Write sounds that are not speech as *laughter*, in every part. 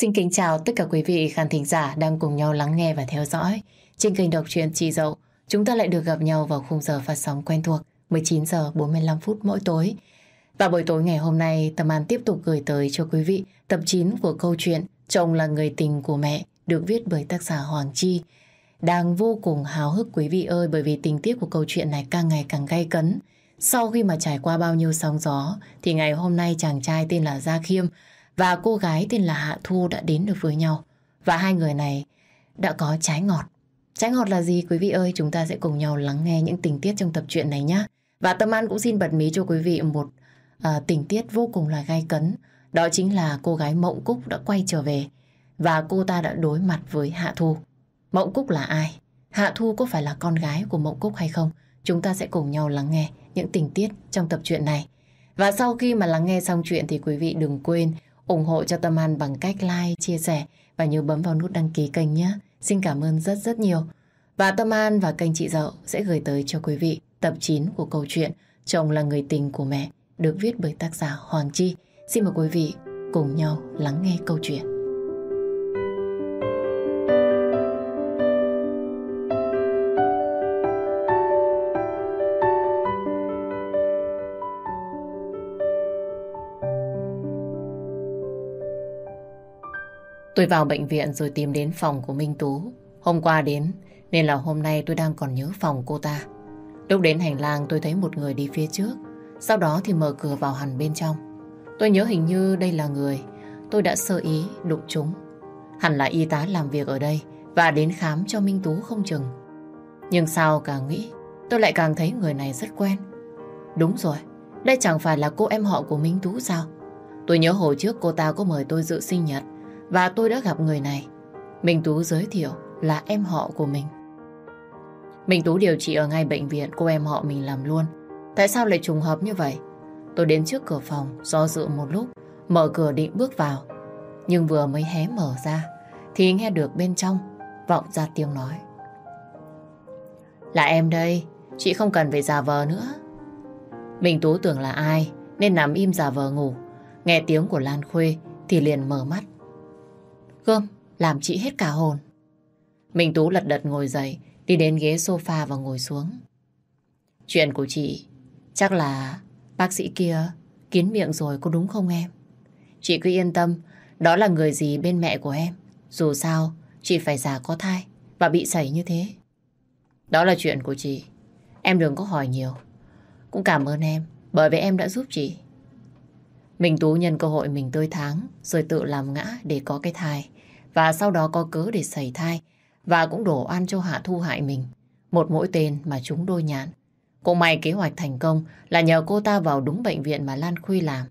Xin kính chào tất cả quý vị khán thính giả đang cùng nhau lắng nghe và theo dõi. Trên kênh đọc truyện trì Dậu, chúng ta lại được gặp nhau vào khung giờ phát sóng quen thuộc 19 giờ 45 phút mỗi tối. Và buổi tối ngày hôm nay, Tâm An tiếp tục gửi tới cho quý vị tập 9 của câu chuyện Chồng là người tình của mẹ được viết bởi tác giả Hoàng Chi. Đang vô cùng háo hức quý vị ơi bởi vì tình tiết của câu chuyện này càng ngày càng gay cấn. Sau khi mà trải qua bao nhiêu sóng gió thì ngày hôm nay chàng trai tên là Gia Khiêm và cô gái tên là Hạ Thu đã đến được với nhau. Và hai người này đã có trái ngọt. Trái ngọt là gì quý vị ơi? Chúng ta sẽ cùng nhau lắng nghe những tình tiết trong tập truyện này nhé. Và Tâm An cũng xin bật mí cho quý vị một uh, tình tiết vô cùng là gai cấn. Đó chính là cô gái Mộng Cúc đã quay trở về và cô ta đã đối mặt với Hạ Thu. Mộng Cúc là ai? Hạ Thu có phải là con gái của Mộng Cúc hay không? Chúng ta sẽ cùng nhau lắng nghe những tình tiết trong tập truyện này. Và sau khi mà lắng nghe xong chuyện thì quý vị đừng quên ủng hộ cho Tâm An bằng cách like, chia sẻ và nhớ bấm vào nút đăng ký kênh nhé. Xin cảm ơn rất rất nhiều. Và Tâm An và kênh chị Dậu sẽ gửi tới cho quý vị tập 9 của câu chuyện Chồng là người tình của mẹ được viết bởi tác giả Hoàng Chi. Xin mời quý vị cùng nhau lắng nghe câu chuyện. Tôi vào bệnh viện rồi tìm đến phòng của Minh Tú. Hôm qua đến, nên là hôm nay tôi đang còn nhớ phòng cô ta. Lúc đến hành lang tôi thấy một người đi phía trước. Sau đó thì mở cửa vào hẳn bên trong. Tôi nhớ hình như đây là người tôi đã sơ ý đụng chúng. Hẳn là y tá làm việc ở đây và đến khám cho Minh Tú không chừng. Nhưng sao càng nghĩ, tôi lại càng thấy người này rất quen. Đúng rồi, đây chẳng phải là cô em họ của Minh Tú sao? Tôi nhớ hồi trước cô ta có mời tôi dự sinh nhật và tôi đã gặp người này. Minh Tú giới thiệu là em họ của mình. Minh Tú điều trị ở ngay bệnh viện cô em họ mình làm luôn. Tại sao lại trùng hợp như vậy? Tôi đến trước cửa phòng, do dự một lúc, mở cửa định bước vào. Nhưng vừa mới hé mở ra, thì nghe được bên trong vọng ra tiếng nói. Là em đây, chị không cần phải giả vờ nữa. Minh Tú tưởng là ai, nên nằm im giả vờ ngủ. Nghe tiếng của Lan Khuê thì liền mở mắt cơm làm chị hết cả hồn. Minh Tú lật đật ngồi dậy, đi đến ghế sofa và ngồi xuống. Chuyện của chị, chắc là bác sĩ kia kiến miệng rồi có đúng không em? Chị cứ yên tâm, đó là người gì bên mẹ của em. Dù sao, chị phải già có thai và bị sẩy như thế. Đó là chuyện của chị. Em đừng có hỏi nhiều. Cũng cảm ơn em, bởi vì em đã giúp chị. Mình Tú nhân cơ hội mình tươi tháng rồi tự làm ngã để có cái thai và sau đó có cớ để xảy thai và cũng đổ oan cho Hạ Thu hại mình. Một mũi tên mà chúng đôi nhạn. Cũng may kế hoạch thành công là nhờ cô ta vào đúng bệnh viện mà Lan Khuê làm.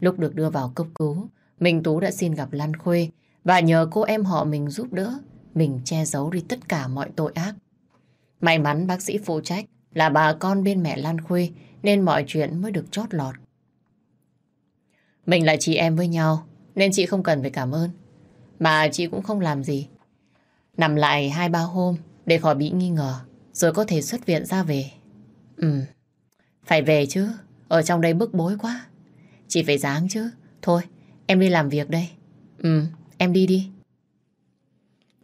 Lúc được đưa vào cấp cứu, Minh Tú đã xin gặp Lan Khuê và nhờ cô em họ mình giúp đỡ, mình che giấu đi tất cả mọi tội ác. May mắn bác sĩ phụ trách là bà con bên mẹ Lan Khuê nên mọi chuyện mới được chót lọt. Mình là chị em với nhau nên chị không cần phải cảm ơn. Mà chị cũng không làm gì. Nằm lại hai ba hôm để khỏi bị nghi ngờ, rồi có thể xuất viện ra về. Ừ, phải về chứ, ở trong đây bức bối quá. Chị phải dáng chứ. Thôi, em đi làm việc đây. Ừ, em đi đi.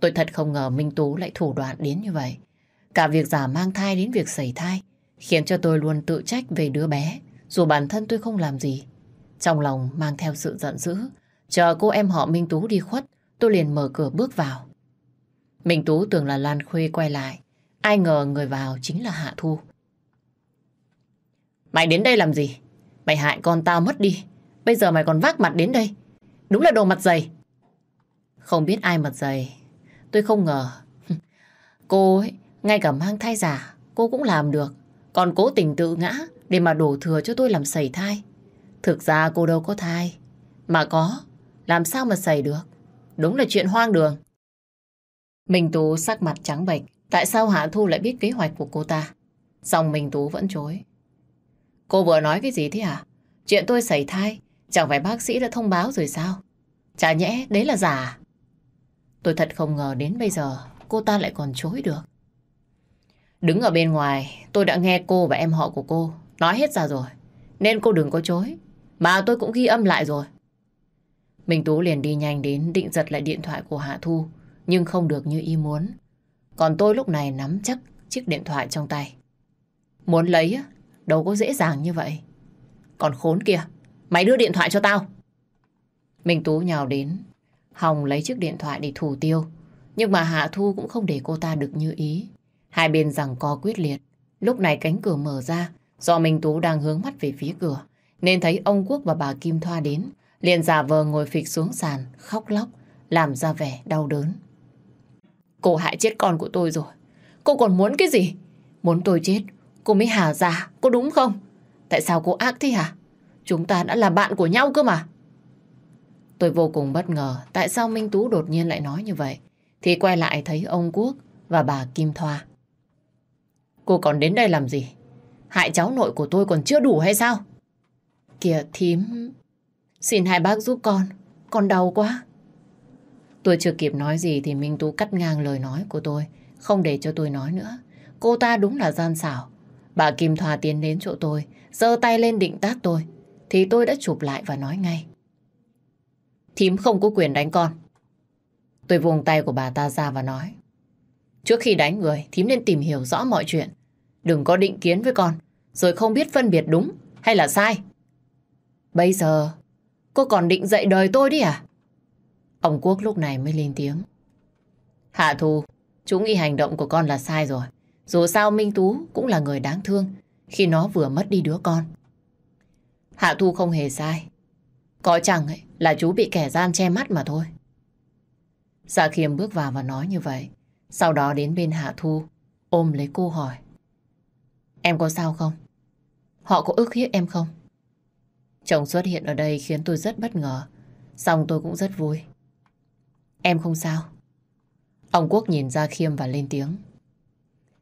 Tôi thật không ngờ Minh Tú lại thủ đoạn đến như vậy. Cả việc giả mang thai đến việc sẩy thai khiến cho tôi luôn tự trách về đứa bé dù bản thân tôi không làm gì. Trong lòng mang theo sự giận dữ Chờ cô em họ Minh Tú đi khuất, tôi liền mở cửa bước vào. mình Tú tưởng là Lan Khuê quay lại. Ai ngờ người vào chính là Hạ Thu. Mày đến đây làm gì? Mày hại con tao mất đi. Bây giờ mày còn vác mặt đến đây. Đúng là đồ mặt dày. Không biết ai mặt dày. Tôi không ngờ. *laughs* Cô ấy, ngay cả mang thai giả, cô cũng làm được. Còn cố tình tự ngã để mà đổ thừa cho tôi làm sẩy thai. Thực ra cô đâu có thai. Mà có, làm sao mà sẩy được? Đúng là chuyện hoang đường. Minh Tú sắc mặt trắng bệch. Tại sao Hạ Thu lại biết kế hoạch của cô ta? Xong Minh Tú vẫn chối. Cô vừa nói cái gì thế hả? Chuyện tôi xảy thai, chẳng phải bác sĩ đã thông báo rồi sao? Chả nhẽ đấy là giả à? Tôi thật không ngờ đến bây giờ cô ta lại còn chối được. Đứng ở bên ngoài, tôi đã nghe cô và em họ của cô nói hết ra rồi. Nên cô đừng có chối. Mà tôi cũng ghi âm lại rồi. Minh Tú liền đi nhanh đến định giật lại điện thoại của Hạ Thu, nhưng không được như ý muốn. Còn tôi lúc này nắm chắc chiếc điện thoại trong tay. Muốn lấy đâu có dễ dàng như vậy. Còn khốn kia, mày đưa điện thoại cho tao. Minh Tú nhào đến, Hồng lấy chiếc điện thoại để thủ tiêu. Nhưng mà Hạ Thu cũng không để cô ta được như ý. Hai bên rằng co quyết liệt. Lúc này cánh cửa mở ra, do Minh Tú đang hướng mắt về phía cửa, nên thấy ông Quốc và bà Kim Thoa đến, liền giả vờ ngồi phịch xuống sàn, khóc lóc, làm ra vẻ đau đớn. Cô hại chết con của tôi rồi. Cô còn muốn cái gì? Muốn tôi chết, cô mới hà ra, Cô đúng không? Tại sao cô ác thế hả? Chúng ta đã là bạn của nhau cơ mà. Tôi vô cùng bất ngờ tại sao Minh Tú đột nhiên lại nói như vậy. Thì quay lại thấy ông Quốc và bà Kim Thoa. Cô còn đến đây làm gì? Hại cháu nội của tôi còn chưa đủ hay sao? Kìa thím, xin hai bác giúp con, con đau quá. Tôi chưa kịp nói gì thì Minh Tú cắt ngang lời nói của tôi, không để cho tôi nói nữa. Cô ta đúng là gian xảo. Bà Kim Thoa tiến đến chỗ tôi, giơ tay lên định tát tôi, thì tôi đã chụp lại và nói ngay. Thím không có quyền đánh con. Tôi vùng tay của bà ta ra và nói. Trước khi đánh người, thím nên tìm hiểu rõ mọi chuyện. Đừng có định kiến với con, rồi không biết phân biệt đúng hay là sai. Bây giờ, cô còn định dạy đời tôi đi à? Ông Quốc lúc này mới lên tiếng. Hạ Thu, chú nghĩ hành động của con là sai rồi. Dù sao Minh Tú cũng là người đáng thương khi nó vừa mất đi đứa con. Hạ Thu không hề sai. Có chẳng ấy, là chú bị kẻ gian che mắt mà thôi. Dạ Khiêm bước vào và nói như vậy. Sau đó đến bên Hạ Thu, ôm lấy cô hỏi. Em có sao không? Họ có ức hiếp em không? Chồng xuất hiện ở đây khiến tôi rất bất ngờ. Xong tôi cũng rất vui. Em không sao. Ông Quốc nhìn Gia Khiêm và lên tiếng.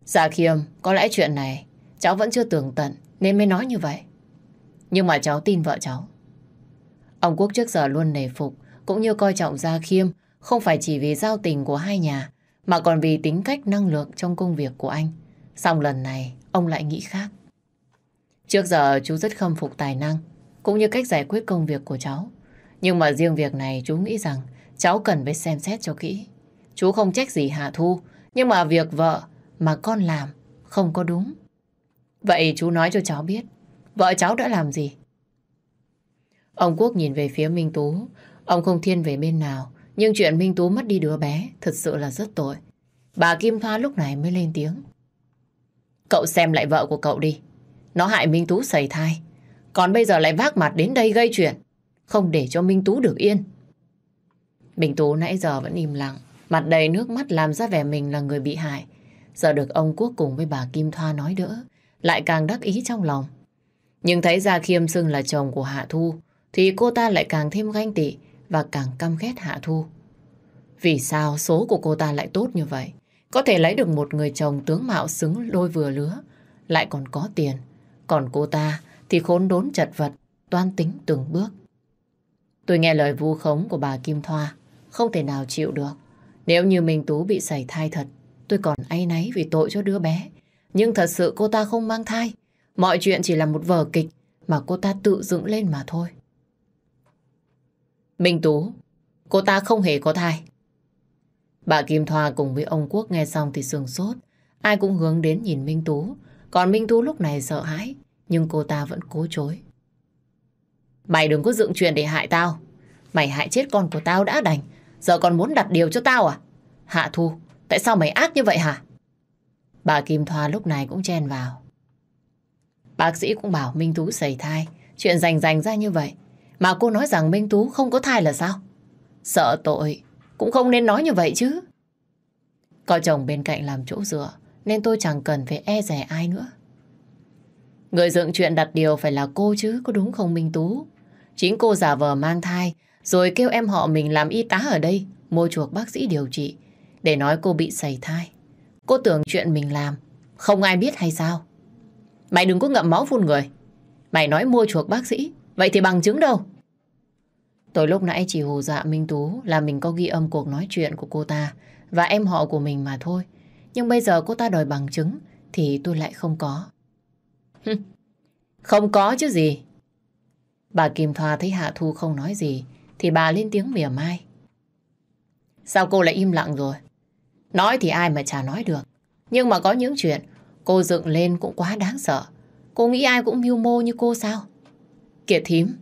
Gia Khiêm, có lẽ chuyện này cháu vẫn chưa tường tận nên mới nói như vậy. Nhưng mà cháu tin vợ cháu. Ông Quốc trước giờ luôn nề phục cũng như coi trọng Gia Khiêm không phải chỉ vì giao tình của hai nhà mà còn vì tính cách năng lượng trong công việc của anh. Xong lần này ông lại nghĩ khác. Trước giờ chú rất khâm phục tài năng cũng như cách giải quyết công việc của cháu. Nhưng mà riêng việc này chú nghĩ rằng cháu cần phải xem xét cho kỹ. Chú không trách gì Hạ Thu, nhưng mà việc vợ mà con làm không có đúng. Vậy chú nói cho cháu biết, vợ cháu đã làm gì Ông Quốc nhìn về phía Minh Tú. Ông không thiên về bên nào. Nhưng chuyện Minh Tú mất đi đứa bé thật sự là rất tội. Bà Kim Thoa lúc này mới lên tiếng. Cậu xem lại vợ của cậu đi. Nó hại Minh Tú sẩy thai. Còn bây giờ lại vác mặt đến đây gây chuyện. Không để cho Minh Tú được yên. Minh Tú nãy giờ vẫn im lặng. Mặt đầy nước mắt làm ra vẻ mình là người bị hại. Giờ được ông Quốc cùng với bà Kim Thoa nói đỡ. Lại càng đắc ý trong lòng. Nhưng thấy ra Khiêm xưng là chồng của Hạ Thu thì cô ta lại càng thêm ganh tị và càng căm ghét Hạ Thu. Vì sao số của cô ta lại tốt như vậy? Có thể lấy được một người chồng tướng mạo xứng đôi vừa lứa, lại còn có tiền. Còn cô ta thì khốn đốn chật vật, toan tính từng bước. Tôi nghe lời vu khống của bà Kim Thoa, không thể nào chịu được. Nếu như Minh Tú bị sảy thai thật, tôi còn áy náy vì tội cho đứa bé. Nhưng thật sự cô ta không mang thai. Mọi chuyện chỉ là một vở kịch mà cô ta tự dựng lên mà thôi. Minh Tú, cô ta không hề có thai. Bà Kim Thoa cùng với ông Quốc nghe xong thì sườn sốt. Ai cũng hướng đến nhìn Minh Tú. Còn Minh Tú lúc này sợ hãi, nhưng cô ta vẫn cố chối. Mày đừng có dựng chuyện để hại tao. Mày hại chết con của tao đã đành. Giờ còn muốn đặt điều cho tao à? Hạ Thu, tại sao mày ác như vậy hả? Bà Kim Thoa lúc này cũng chen vào. Bác sĩ cũng bảo Minh Tú sẩy thai. Chuyện rành rành ra như vậy mà cô nói rằng Minh Tú không có thai là sao? Sợ tội, cũng không nên nói như vậy chứ. Có chồng bên cạnh làm chỗ dựa, nên tôi chẳng cần phải e rẻ ai nữa. Người dựng chuyện đặt điều phải là cô chứ, có đúng không Minh Tú? Chính cô giả vờ mang thai, rồi kêu em họ mình làm y tá ở đây, mua chuộc bác sĩ điều trị, để nói cô bị sẩy thai. Cô tưởng chuyện mình làm, không ai biết hay sao? Mày đừng có ngậm máu phun người. Mày nói mua chuộc bác sĩ, vậy thì bằng chứng đâu? Tôi lúc nãy chỉ hù dạ Minh Tú là mình có ghi âm cuộc nói chuyện của cô ta và em họ của mình mà thôi. Nhưng bây giờ cô ta đòi bằng chứng thì tôi lại không có. *laughs* không có chứ gì. Bà Kim Thoa thấy Hạ Thu không nói gì, thì bà lên tiếng mỉa mai. Sao cô lại im lặng rồi? Nói thì ai mà chả nói được. Nhưng mà có những chuyện, cô dựng lên cũng quá đáng sợ. Cô nghĩ ai cũng mưu mô như cô sao? Kiệt thím.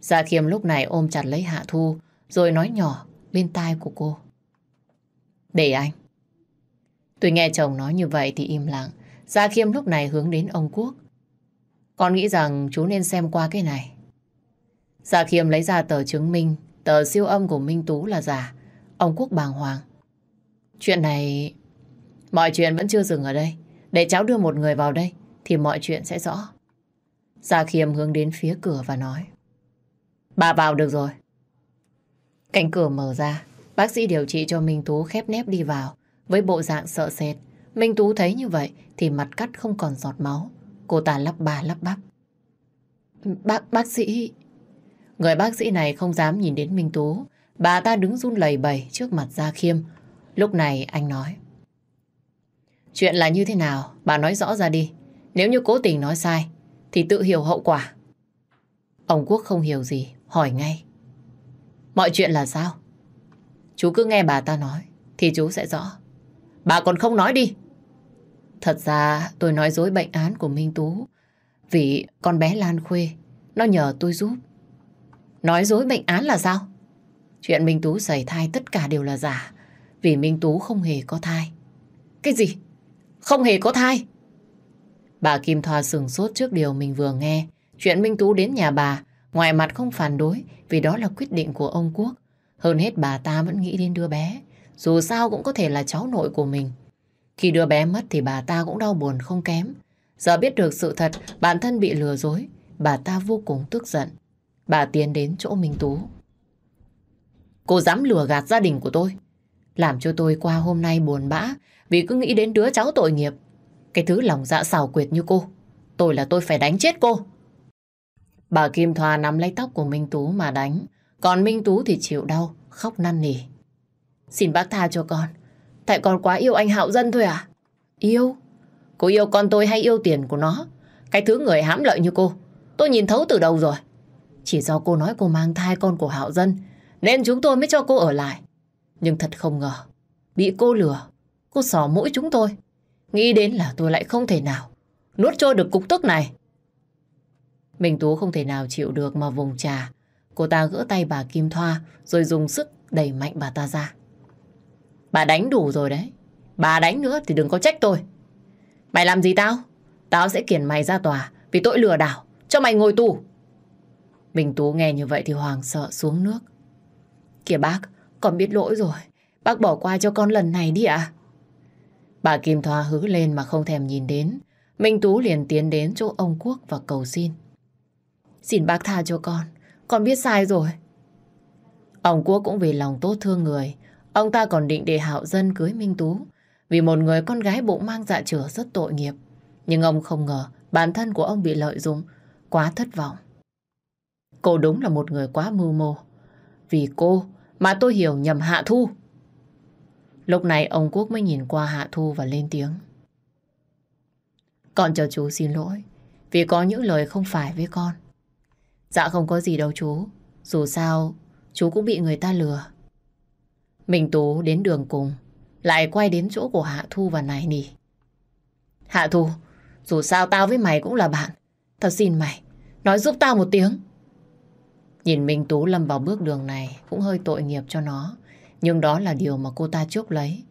Gia Khiêm lúc này ôm chặt lấy Hạ Thu, rồi nói nhỏ bên tai của cô. Để anh. Tôi nghe chồng nói như vậy thì im lặng. Gia Khiêm lúc này hướng đến ông Quốc. Con nghĩ rằng chú nên xem qua cái này. Gia Khiêm lấy ra tờ chứng minh, tờ siêu âm của Minh Tú là giả. Ông Quốc bàng hoàng. Chuyện này... Mọi chuyện vẫn chưa dừng ở đây. Để cháu đưa một người vào đây, thì mọi chuyện sẽ rõ. Gia Khiêm hướng đến phía cửa và nói. Bà vào được rồi. Cánh cửa mở ra, bác sĩ điều trị cho Minh Tú khép nép đi vào, với bộ dạng sợ sệt. Minh Tú thấy như vậy thì mặt cắt không còn giọt máu. Cô ta lắp bà lắp bắp. Bác, bác sĩ... Người bác sĩ này không dám nhìn đến Minh Tú. Bà ta đứng run lẩy bẩy trước mặt Gia Khiêm. Lúc này anh nói. Chuyện là như thế nào? Bà nói rõ ra đi. Nếu như cố tình nói sai, thì tự hiểu hậu quả. Ông Quốc không hiểu gì, hỏi ngay. Mọi chuyện là sao? Chú cứ nghe bà ta nói, thì chú sẽ rõ. Bà còn không nói đi. Thật ra tôi nói dối bệnh án của Minh Tú vì con bé Lan Khuê nó nhờ tôi giúp. Nói dối bệnh án là sao? Chuyện Minh Tú xảy thai tất cả đều là giả vì Minh Tú không hề có thai. Cái gì? Không hề có thai? Bà Kim Thoa sừng sốt trước điều mình vừa nghe. Chuyện Minh Tú đến nhà bà, ngoài mặt không phản đối vì đó là quyết định của ông Quốc. Hơn hết bà ta vẫn nghĩ đến đứa bé. Dù sao cũng có thể là cháu nội của mình. Khi đứa bé mất thì bà ta cũng đau buồn không kém. Giờ biết được sự thật bản thân bị lừa dối, bà ta vô cùng tức giận. Bà tiến đến chỗ Minh Tú. Cô dám lừa gạt gia đình của tôi. Làm cho tôi qua hôm nay buồn bã vì cứ nghĩ đến đứa cháu tội nghiệp. Cái thứ lòng dạ xảo quyệt như cô. Tôi là tôi phải đánh chết cô. Bà Kim Thoa nắm lấy tóc của Minh Tú mà đánh. Còn Minh Tú thì chịu đau, khóc năn nỉ. Xin bác tha cho con. Tại con quá yêu anh Hạo Dân thôi à? Yêu? Cô yêu con tôi hay yêu tiền của nó? Cái thứ người hãm lợi như cô, tôi nhìn thấu từ đầu rồi. Chỉ do cô nói cô mang thai con của Hạo Dân, nên chúng tôi mới cho cô ở lại. Nhưng thật không ngờ, bị cô lừa, cô sò mũi chúng tôi. Nghĩ đến là tôi lại không thể nào nuốt trôi được cục tức này. Minh Tú không thể nào chịu được mà vùng trà. Cô ta gỡ tay bà Kim Thoa rồi dùng sức đẩy mạnh bà ta ra. Bà đánh đủ rồi đấy. Bà đánh nữa thì đừng có trách tôi. Mày làm gì tao? Tao sẽ kiển mày ra tòa vì tội lừa đảo. Cho mày ngồi tù. Minh Tú nghe như vậy thì hoàng sợ xuống nước. Kìa bác, con biết lỗi rồi. Bác bỏ qua cho con lần này đi ạ. Bà Kim Thoa hứ lên mà không thèm nhìn đến. Minh Tú liền tiến đến chỗ ông Quốc và cầu xin. Xin bác tha cho con. Con biết sai rồi. Ông Quốc cũng vì lòng tốt thương người Ông ta còn định để Hạo Dân cưới Minh Tú vì một người con gái bụng mang dạ chửa rất tội nghiệp. Nhưng ông không ngờ bản thân của ông bị lợi dụng, quá thất vọng. Cô đúng là một người quá mưu mô. Vì cô mà tôi hiểu nhầm Hạ Thu. Lúc này ông Quốc mới nhìn qua Hạ Thu và lên tiếng. Con cho chú xin lỗi vì có những lời không phải với con. Dạ không có gì đâu chú. Dù sao, chú cũng bị người ta lừa. Minh Tú đến đường cùng, lại quay đến chỗ của Hạ Thu và Nài Nì. Hạ Thu, dù sao tao với mày cũng là bạn. Tao xin mày, nói giúp tao một tiếng. Nhìn Minh Tú lâm vào bước đường này cũng hơi tội nghiệp cho nó. Nhưng đó là điều mà cô ta chúc lấy.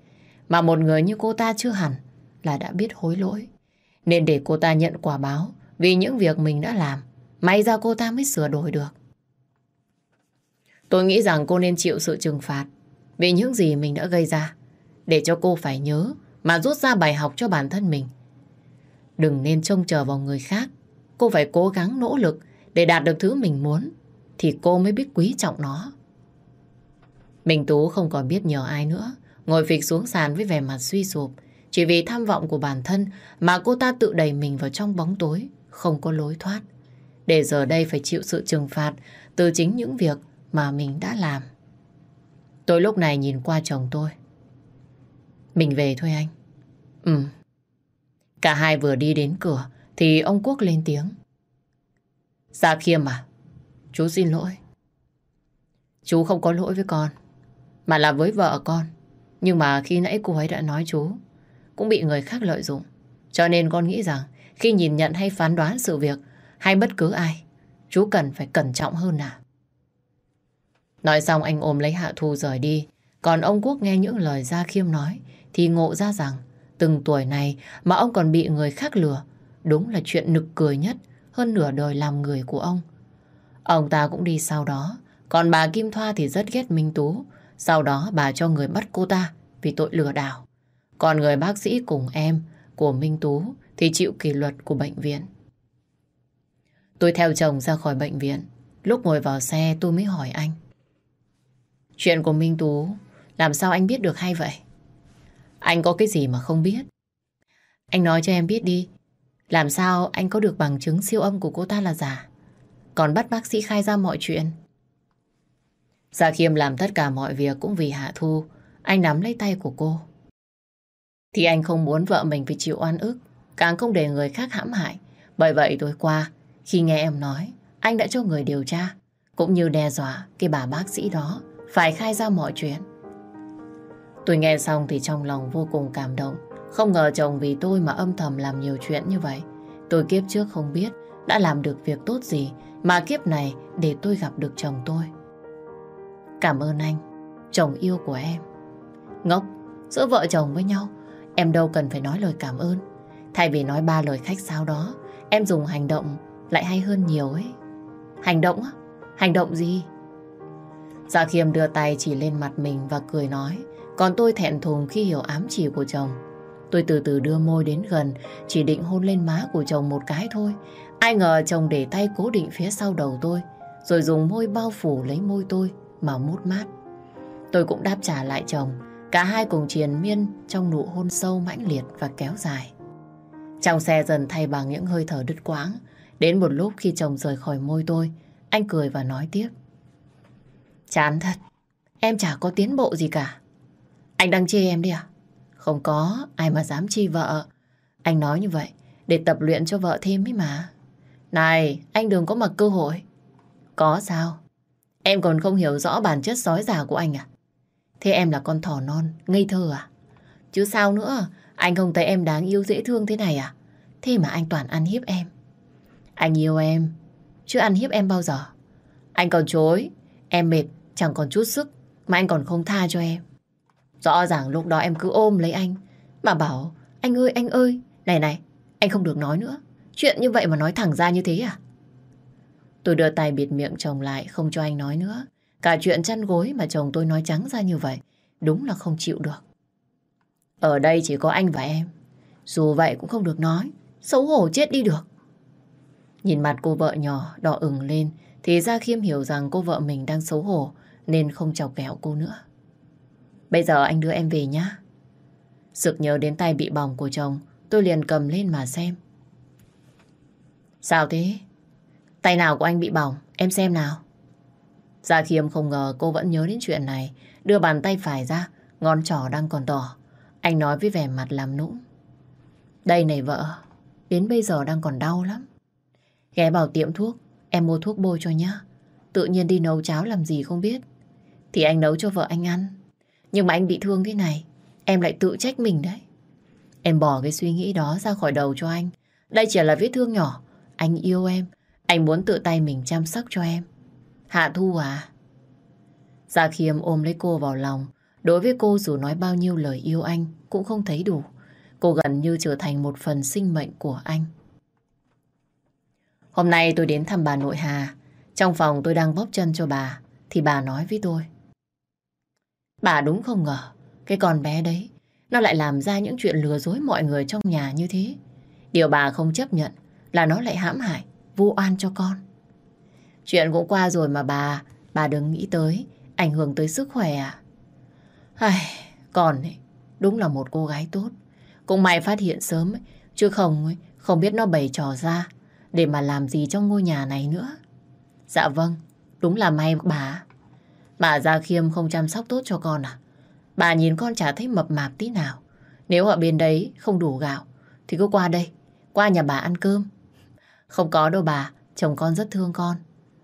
Mà một người như cô ta chưa hẳn là đã biết hối lỗi. Nên để cô ta nhận quả báo vì những việc mình đã làm. May ra cô ta mới sửa đổi được. Tôi nghĩ rằng cô nên chịu sự trừng phạt vì những gì mình đã gây ra. Để cho cô phải nhớ mà rút ra bài học cho bản thân mình. Đừng nên trông chờ vào người khác. Cô phải cố gắng nỗ lực để đạt được thứ mình muốn. Thì cô mới biết quý trọng nó. Minh Tú không còn biết nhờ ai nữa. Ngồi phịch xuống sàn với vẻ mặt suy sụp. Chỉ vì tham vọng của bản thân mà cô ta tự đẩy mình vào trong bóng tối. Không có lối thoát. Để giờ đây phải chịu sự trừng phạt từ chính những việc mà mình đã làm. Tôi lúc này nhìn qua chồng tôi. Mình về thôi anh. Ừ. Cả hai vừa đi đến cửa thì ông Quốc lên tiếng. Dạ Khiêm à, chú xin lỗi. Chú không có lỗi với con, mà là với vợ con. Nhưng mà khi nãy cô ấy đã nói chú, cũng bị người khác lợi dụng. Cho nên con nghĩ rằng khi nhìn nhận hay phán đoán sự việc hay bất cứ ai, chú cần phải cẩn trọng hơn nào. Nói xong anh ôm lấy Hạ Thu rời đi. Còn ông Quốc nghe những lời Gia Khiêm nói thì ngộ ra rằng từng tuổi này mà ông còn bị người khác lừa. Đúng là chuyện nực cười nhất hơn nửa đời làm người của ông. Ông ta cũng đi sau đó. Còn bà Kim Thoa thì rất ghét Minh Tú. Sau đó bà cho người bắt cô ta vì tội lừa đảo. Còn người bác sĩ cùng em của Minh Tú thì chịu kỷ luật của bệnh viện. Tôi theo chồng ra khỏi bệnh viện. Lúc ngồi vào xe tôi mới hỏi anh. Chuyện của Minh Tú làm sao anh biết được hay vậy? Anh có cái gì mà không biết? Anh nói cho em biết đi. Làm sao anh có được bằng chứng siêu âm của cô ta là giả? Còn bắt bác sĩ khai ra mọi chuyện. Gia Khiêm làm tất cả mọi việc cũng vì Hạ Thu. Anh nắm lấy tay của cô. Thì anh không muốn vợ mình phải chịu oan ức. Càng không để người khác hãm hại. Bởi vậy tối qua, khi nghe em nói, anh đã cho người điều tra. Cũng như đe dọa cái bà bác sĩ đó phải khai ra mọi chuyện. Tôi nghe xong thì trong lòng vô cùng cảm động. Không ngờ chồng vì tôi mà âm thầm làm nhiều chuyện như vậy. Tôi kiếp trước không biết đã làm được việc tốt gì mà kiếp này để tôi gặp được chồng tôi. Cảm ơn anh, chồng yêu của em. Ngốc, giữa vợ chồng với nhau, em đâu cần phải nói lời cảm ơn. Thay vì nói ba lời khách sáo đó, em dùng hành động lại hay hơn nhiều ấy. Hành động á? Hành động gì? Gia khiêm đưa tay chỉ lên mặt mình và cười nói. Còn tôi thẹn thùng khi hiểu ám chỉ của chồng. Tôi từ từ đưa môi đến gần, chỉ định hôn lên má của chồng một cái thôi. Ai ngờ chồng để tay cố định phía sau đầu tôi, rồi dùng môi bao phủ lấy môi tôi mà mút mát. Tôi cũng đáp trả lại chồng, cả hai cùng triền miên trong nụ hôn sâu mãnh liệt và kéo dài. Trong xe dần thay bằng những hơi thở đứt quãng, đến một lúc khi chồng rời khỏi môi tôi, anh cười và nói tiếp. Chán thật, em chả có tiến bộ gì cả. Anh đang chê em đi à? Không có, ai mà dám chi vợ. Anh nói như vậy, để tập luyện cho vợ thêm ấy mà. Này, anh đừng có mặc cơ hội. Có sao? Em còn không hiểu rõ bản chất sói già của anh à? Thế em là con thỏ non, ngây thơ à? Chứ sao nữa, anh không thấy em đáng yêu dễ thương thế này à? Thế mà anh toàn ăn hiếp em. Anh yêu em, chứ ăn hiếp em bao giờ. Anh còn chối, em mệt, chẳng còn chút sức, mà anh còn không tha cho em. Rõ ràng lúc đó em cứ ôm lấy anh, mà bảo, anh ơi, anh ơi, này này, anh không được nói nữa. Chuyện như vậy mà nói thẳng ra như thế à? Tôi đưa tay bịt miệng chồng lại, không cho anh nói nữa. Cả chuyện chăn gối mà chồng tôi nói trắng ra như vậy, đúng là không chịu được. Ở đây chỉ có anh và em. Dù vậy cũng không được nói, xấu hổ chết đi được. Nhìn mặt cô vợ nhỏ đỏ ửng lên, thì ra Khiêm hiểu rằng cô vợ mình đang xấu hổ, nên không chọc ghẹo cô nữa. Bây giờ anh đưa em về nhá. Sực nhớ đến tay bị bỏng của chồng, tôi liền cầm lên mà xem. Sao thế? Tay nào của anh bị bỏng, em xem nào. Gia Khiêm không ngờ cô vẫn nhớ đến chuyện này, đưa bàn tay phải ra, ngón trỏ đang còn đỏ. Anh nói với vẻ mặt làm nũng. Đây này vợ, đến bây giờ đang còn đau lắm. Ghé vào tiệm thuốc, em mua thuốc bôi cho nhá. Tự nhiên đi nấu cháo làm gì không biết. Thì anh nấu cho vợ anh ăn. Nhưng mà anh bị thương thế này, em lại tự trách mình đấy. Em bỏ cái suy nghĩ đó ra khỏi đầu cho anh. Đây chỉ là vết thương nhỏ. Anh yêu em. Anh muốn tự tay mình chăm sóc cho em. Hạ Thu à? Gia Khiêm ôm lấy cô vào lòng. Đối với cô dù nói bao nhiêu lời yêu anh cũng không thấy đủ. Cô gần như trở thành một phần sinh mệnh của anh. Hôm nay tôi đến thăm bà nội Hà. Trong phòng tôi đang bóp chân cho bà. Thì bà nói với tôi. Bà đúng không ngờ, cái con bé đấy, nó lại làm ra những chuyện lừa dối mọi người trong nhà như thế. Điều bà không chấp nhận là nó lại hãm hại, vu oan cho con. Chuyện cũng qua rồi mà bà, bà đừng nghĩ tới, ảnh hưởng tới sức khỏe à. Ai, con ấy, đúng là một cô gái tốt. Cũng may phát hiện sớm, ấy, chứ không ấy, không biết nó bày trò ra để mà làm gì trong ngôi nhà này nữa. Dạ vâng, đúng là may bà. Bà Gia Khiêm không chăm sóc tốt cho con à? Bà nhìn con chả thấy mập mạp tí nào. Nếu ở bên đấy không đủ gạo, thì cứ qua đây, qua nhà bà ăn cơm. Không có đâu bà, chồng con rất thương con.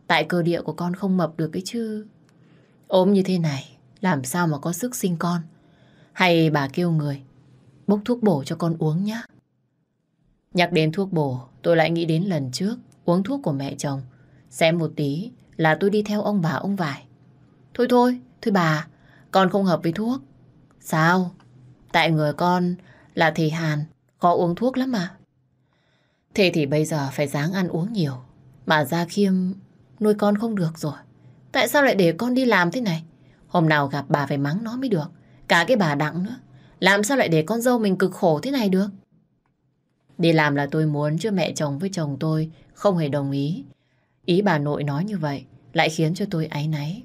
Tại cơ địa của con không mập được cái chứ. ốm như thế này, làm sao mà có sức sinh con? Hay bà kêu người, bốc thuốc bổ cho con uống nhá. Nhắc đến thuốc bổ, tôi lại nghĩ đến lần trước uống thuốc của mẹ chồng. Xem một tí là tôi đi theo ông bà ông vải. Thôi thôi, thôi bà, con không hợp với thuốc. Sao? Tại người con là thì hàn, khó uống thuốc lắm mà. Thế thì bây giờ phải dáng ăn uống nhiều. Mà Gia Khiêm nuôi con không được rồi. Tại sao lại để con đi làm thế này? Hôm nào gặp bà phải mắng nó mới được. Cả cái bà Đặng nữa. Làm sao lại để con dâu mình cực khổ thế này được? Đi làm là tôi muốn chứ mẹ chồng với chồng tôi không hề đồng ý. Ý bà nội nói như vậy lại khiến cho tôi áy náy.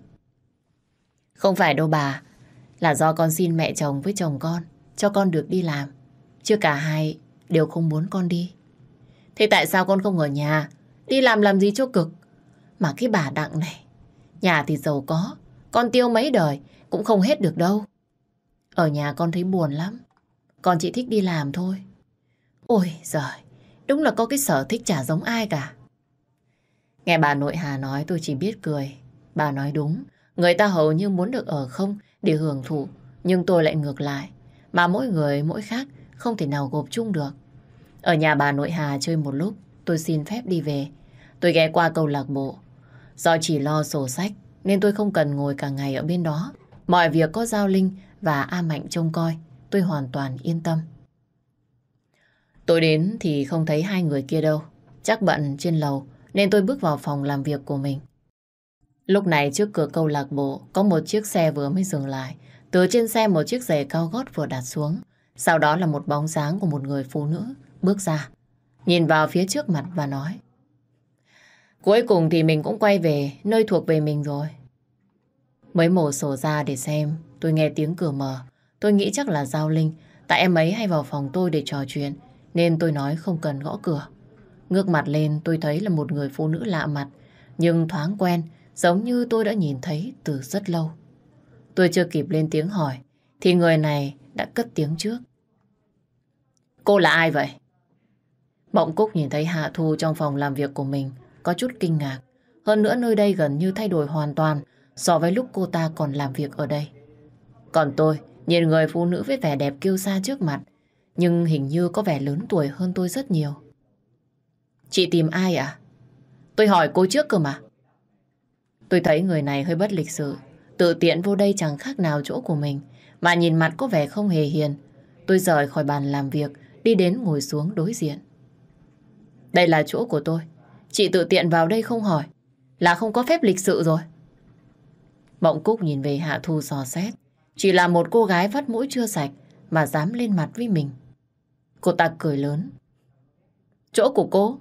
Không phải đâu bà, là do con xin mẹ chồng với chồng con cho con được đi làm. Chứ cả hai đều không muốn con đi. Thế tại sao con không ở nhà? Đi làm làm gì cho cực? Mà cái bà Đặng này, nhà thì giàu có, con tiêu mấy đời cũng không hết được đâu. Ở nhà con thấy buồn lắm. Con chỉ thích đi làm thôi. Ôi giời, đúng là có cái sở thích chả giống ai cả. Nghe bà nội Hà nói tôi chỉ biết cười. Bà nói đúng, người ta hầu như muốn được ở không để hưởng thụ, nhưng tôi lại ngược lại. Mà mỗi người mỗi khác, không thể nào gộp chung được. Ở nhà bà nội Hà chơi một lúc, tôi xin phép đi về. Tôi ghé qua câu lạc bộ. Do chỉ lo sổ sách, nên tôi không cần ngồi cả ngày ở bên đó. Mọi việc có Giao Linh và A Mạnh trông coi, tôi hoàn toàn yên tâm. Tôi đến thì không thấy hai người kia đâu. Chắc bận trên lầu, nên tôi bước vào phòng làm việc của mình. Lúc này trước cửa câu lạc bộ có một chiếc xe vừa mới dừng lại. Từ trên xe một chiếc giày cao gót vừa đặt xuống. Sau đó là một bóng dáng của một người phụ nữ bước ra. Nhìn vào phía trước mặt và nói. Cuối cùng thì mình cũng quay về nơi thuộc về mình rồi. Mới mổ sổ ra để xem, tôi nghe tiếng cửa mở. Tôi nghĩ chắc là Giao Linh, tại em ấy hay vào phòng tôi để trò chuyện, nên tôi nói không cần gõ cửa. Ngước mặt lên tôi thấy là một người phụ nữ lạ mặt, nhưng thoáng quen, giống như tôi đã nhìn thấy từ rất lâu. Tôi chưa kịp lên tiếng hỏi, thì người này đã cất tiếng trước. Cô là ai vậy? Mộng Cúc nhìn thấy Hạ Thu trong phòng làm việc của mình, có chút kinh ngạc. Hơn nữa nơi đây gần như thay đổi hoàn toàn so với lúc cô ta còn làm việc ở đây. Còn tôi, nhìn người phụ nữ với vẻ đẹp kiêu sa trước mặt, nhưng hình như có vẻ lớn tuổi hơn tôi rất nhiều. Chị tìm ai ạ? Tôi hỏi cô trước cơ mà. Tôi thấy người này hơi bất lịch sự. Tự tiện vô đây chẳng khác nào chỗ của mình. Mà nhìn mặt có vẻ không hề hiền. Tôi rời khỏi bàn làm việc, đi đến ngồi xuống đối diện. Đây là chỗ của tôi. Chị tự tiện vào đây không hỏi. Là không có phép lịch sự rồi. Mộng Cúc nhìn về Hạ Thu dò xét. Chỉ là một cô gái vắt mũi chưa sạch mà dám lên mặt với mình. Cô ta cười lớn. Chỗ của cô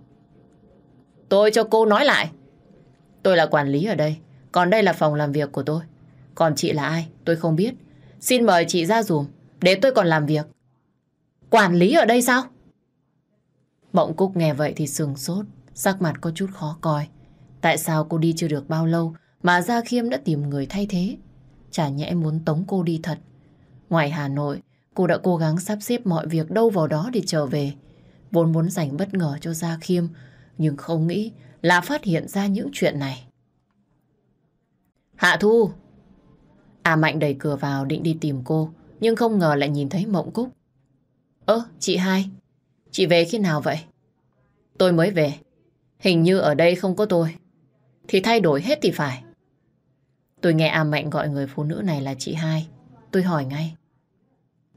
Tôi cho cô nói lại. Tôi là quản lý ở đây, còn đây là phòng làm việc của tôi. Còn chị là ai, tôi không biết. Xin mời chị ra dùm, để tôi còn làm việc. Quản lý ở đây sao? Mộng Cúc nghe vậy thì sừng sốt, sắc mặt có chút khó coi. Tại sao cô đi chưa được bao lâu mà Gia Khiêm đã tìm người thay thế? Chả nhẽ muốn tống cô đi thật. Ngoài Hà Nội, cô đã cố gắng sắp xếp mọi việc đâu vào đó để trở về. Vốn muốn dành bất ngờ cho Gia Khiêm nhưng không nghĩ là phát hiện ra những chuyện này. Hạ Thu! À Mạnh đẩy cửa vào định đi tìm cô, nhưng không ngờ lại nhìn thấy Mộng Cúc. Ơ, chị hai, chị về khi nào vậy? Tôi mới về. Hình như ở đây không có tôi. Thì thay đổi hết thì phải. Tôi nghe A Mạnh gọi người phụ nữ này là chị hai. Tôi hỏi ngay.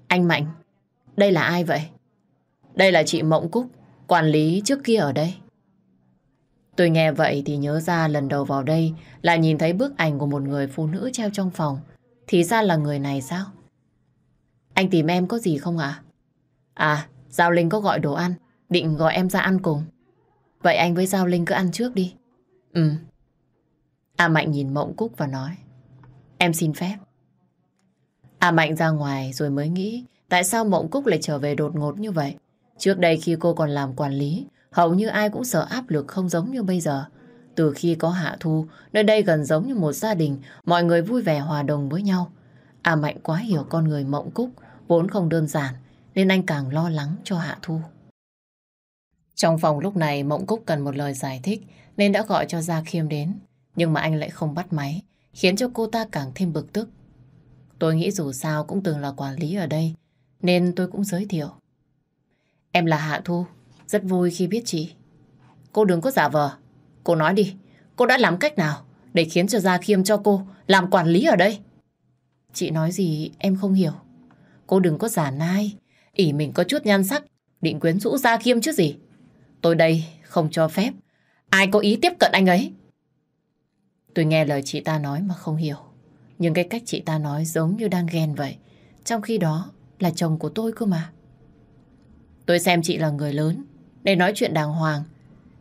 Anh Mạnh, đây là ai vậy? Đây là chị Mộng Cúc, quản lý trước kia ở đây. Tôi nghe vậy thì nhớ ra lần đầu vào đây là nhìn thấy bức ảnh của một người phụ nữ treo trong phòng. Thì ra là người này sao? Anh tìm em có gì không ạ? À? Giao Linh có gọi đồ ăn, định gọi em ra ăn cùng. Vậy anh với Giao Linh cứ ăn trước đi. Ừ. A Mạnh nhìn Mộng Cúc và nói. Em xin phép. A Mạnh ra ngoài rồi mới nghĩ tại sao Mộng Cúc lại trở về đột ngột như vậy. Trước đây khi cô còn làm quản lý, Hầu như ai cũng sợ áp lực không giống như bây giờ. Từ khi có Hạ Thu, nơi đây gần giống như một gia đình, mọi người vui vẻ hòa đồng với nhau. À Mạnh quá hiểu con người Mộng Cúc, vốn không đơn giản, nên anh càng lo lắng cho Hạ Thu. Trong phòng lúc này Mộng Cúc cần một lời giải thích, nên đã gọi cho Gia Khiêm đến. Nhưng mà anh lại không bắt máy, khiến cho cô ta càng thêm bực tức. Tôi nghĩ dù sao cũng từng là quản lý ở đây, nên tôi cũng giới thiệu. Em là Hạ Thu, rất vui khi biết chị. Cô đừng có giả vờ. Cô nói đi, cô đã làm cách nào để khiến cho Gia Khiêm cho cô làm quản lý ở đây? Chị nói gì em không hiểu. Cô đừng có giả nai, ỉ mình có chút nhan sắc, định quyến rũ Gia Khiêm chứ gì. Tôi đây không cho phép. Ai có ý tiếp cận anh ấy? Tôi nghe lời chị ta nói mà không hiểu. Nhưng cái cách chị ta nói giống như đang ghen vậy. Trong khi đó là chồng của tôi cơ mà. Tôi xem chị là người lớn. Để nói chuyện đàng hoàng.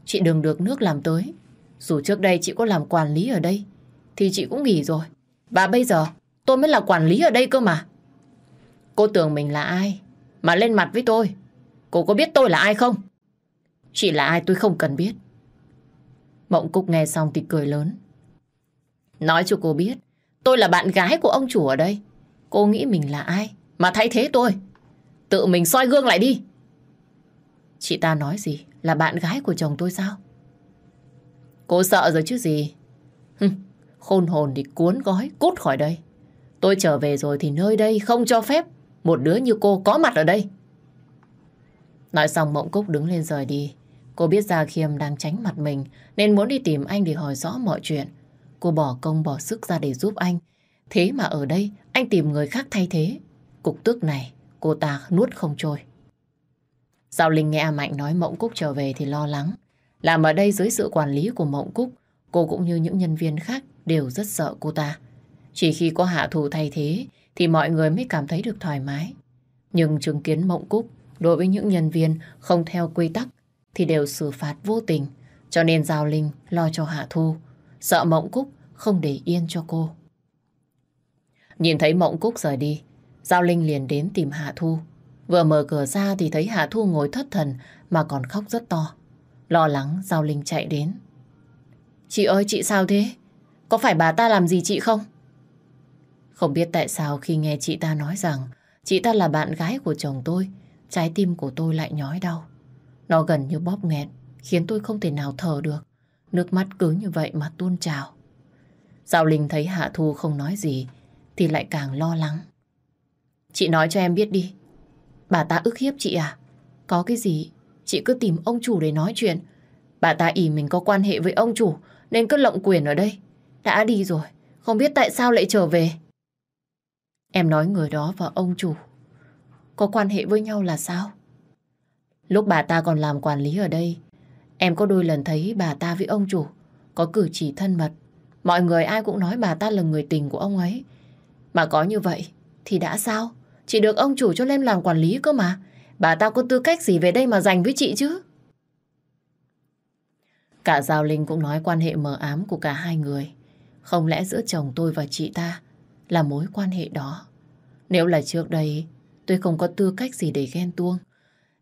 Chị đừng được nước làm tới. Dù trước đây chị có làm quản lý ở đây thì chị cũng nghỉ rồi. Và bây giờ tôi mới là quản lý ở đây cơ mà. Cô tưởng mình là ai mà lên mặt với tôi. Cô có biết tôi là ai không? Chị là ai tôi không cần biết. Mộng Cúc nghe xong thì cười lớn. Nói cho cô biết, tôi là bạn gái của ông chủ ở đây. Cô nghĩ mình là ai mà thay thế tôi? Tự mình soi gương lại đi. Chị ta nói gì? Là bạn gái của chồng tôi sao? Cô sợ rồi chứ gì? Hừm, khôn hồn thì cuốn gói, cút khỏi đây. Tôi trở về rồi thì nơi đây không cho phép một đứa như cô có mặt ở đây. Nói xong Mộng Cúc đứng lên rời đi. Cô biết Gia Khiêm đang tránh mặt mình nên muốn đi tìm anh để hỏi rõ mọi chuyện. Cô bỏ công bỏ sức ra để giúp anh. Thế mà ở đây anh tìm người khác thay thế. Cục tức này cô ta nuốt không trôi. Giao Linh nghe Mạnh nói Mộng Cúc trở về thì lo lắng. Làm ở đây dưới sự quản lý của Mộng Cúc, cô cũng như những nhân viên khác đều rất sợ cô ta. Chỉ khi có hạ thủ thay thế thì mọi người mới cảm thấy được thoải mái. Nhưng chứng kiến Mộng Cúc đối với những nhân viên không theo quy tắc thì đều xử phạt vô tình. Cho nên Giao Linh lo cho Hạ Thu, sợ Mộng Cúc không để yên cho cô. Nhìn thấy Mộng Cúc rời đi, Giao Linh liền đến tìm Hạ Thu. Vừa mở cửa ra thì thấy Hạ Thu ngồi thất thần mà còn khóc rất to. Lo lắng Giao Linh chạy đến. Chị ơi chị sao thế? Có phải bà ta làm gì chị không? Không biết tại sao khi nghe chị ta nói rằng chị ta là bạn gái của chồng tôi, trái tim của tôi lại nhói đau. Nó gần như bóp nghẹt, khiến tôi không thể nào thở được. Nước mắt cứ như vậy mà tuôn trào. Giao Linh thấy Hạ Thu không nói gì, thì lại càng lo lắng. Chị nói cho em biết đi. Bà ta ức hiếp chị à? Có cái gì? Chị cứ tìm ông chủ để nói chuyện. Bà ta ỉ mình có quan hệ với ông chủ, nên cứ lộng quyền ở đây. Đã đi rồi, không biết tại sao lại trở về. Em nói người đó và ông chủ có quan hệ với nhau là sao? Lúc bà ta còn làm quản lý ở đây, em có đôi lần thấy bà ta với ông chủ có cử chỉ thân mật. Mọi người ai cũng nói bà ta là người tình của ông ấy. Mà có như vậy thì đã sao? Chỉ được ông chủ cho lên làm quản lý cơ mà. Bà ta có tư cách gì về đây mà giành với chị chứ? Cả Giao Linh cũng nói quan hệ mờ ám của cả hai người. Không lẽ giữa chồng tôi và chị ta là mối quan hệ đó? Nếu là trước đây tôi không có tư cách gì để ghen tuông.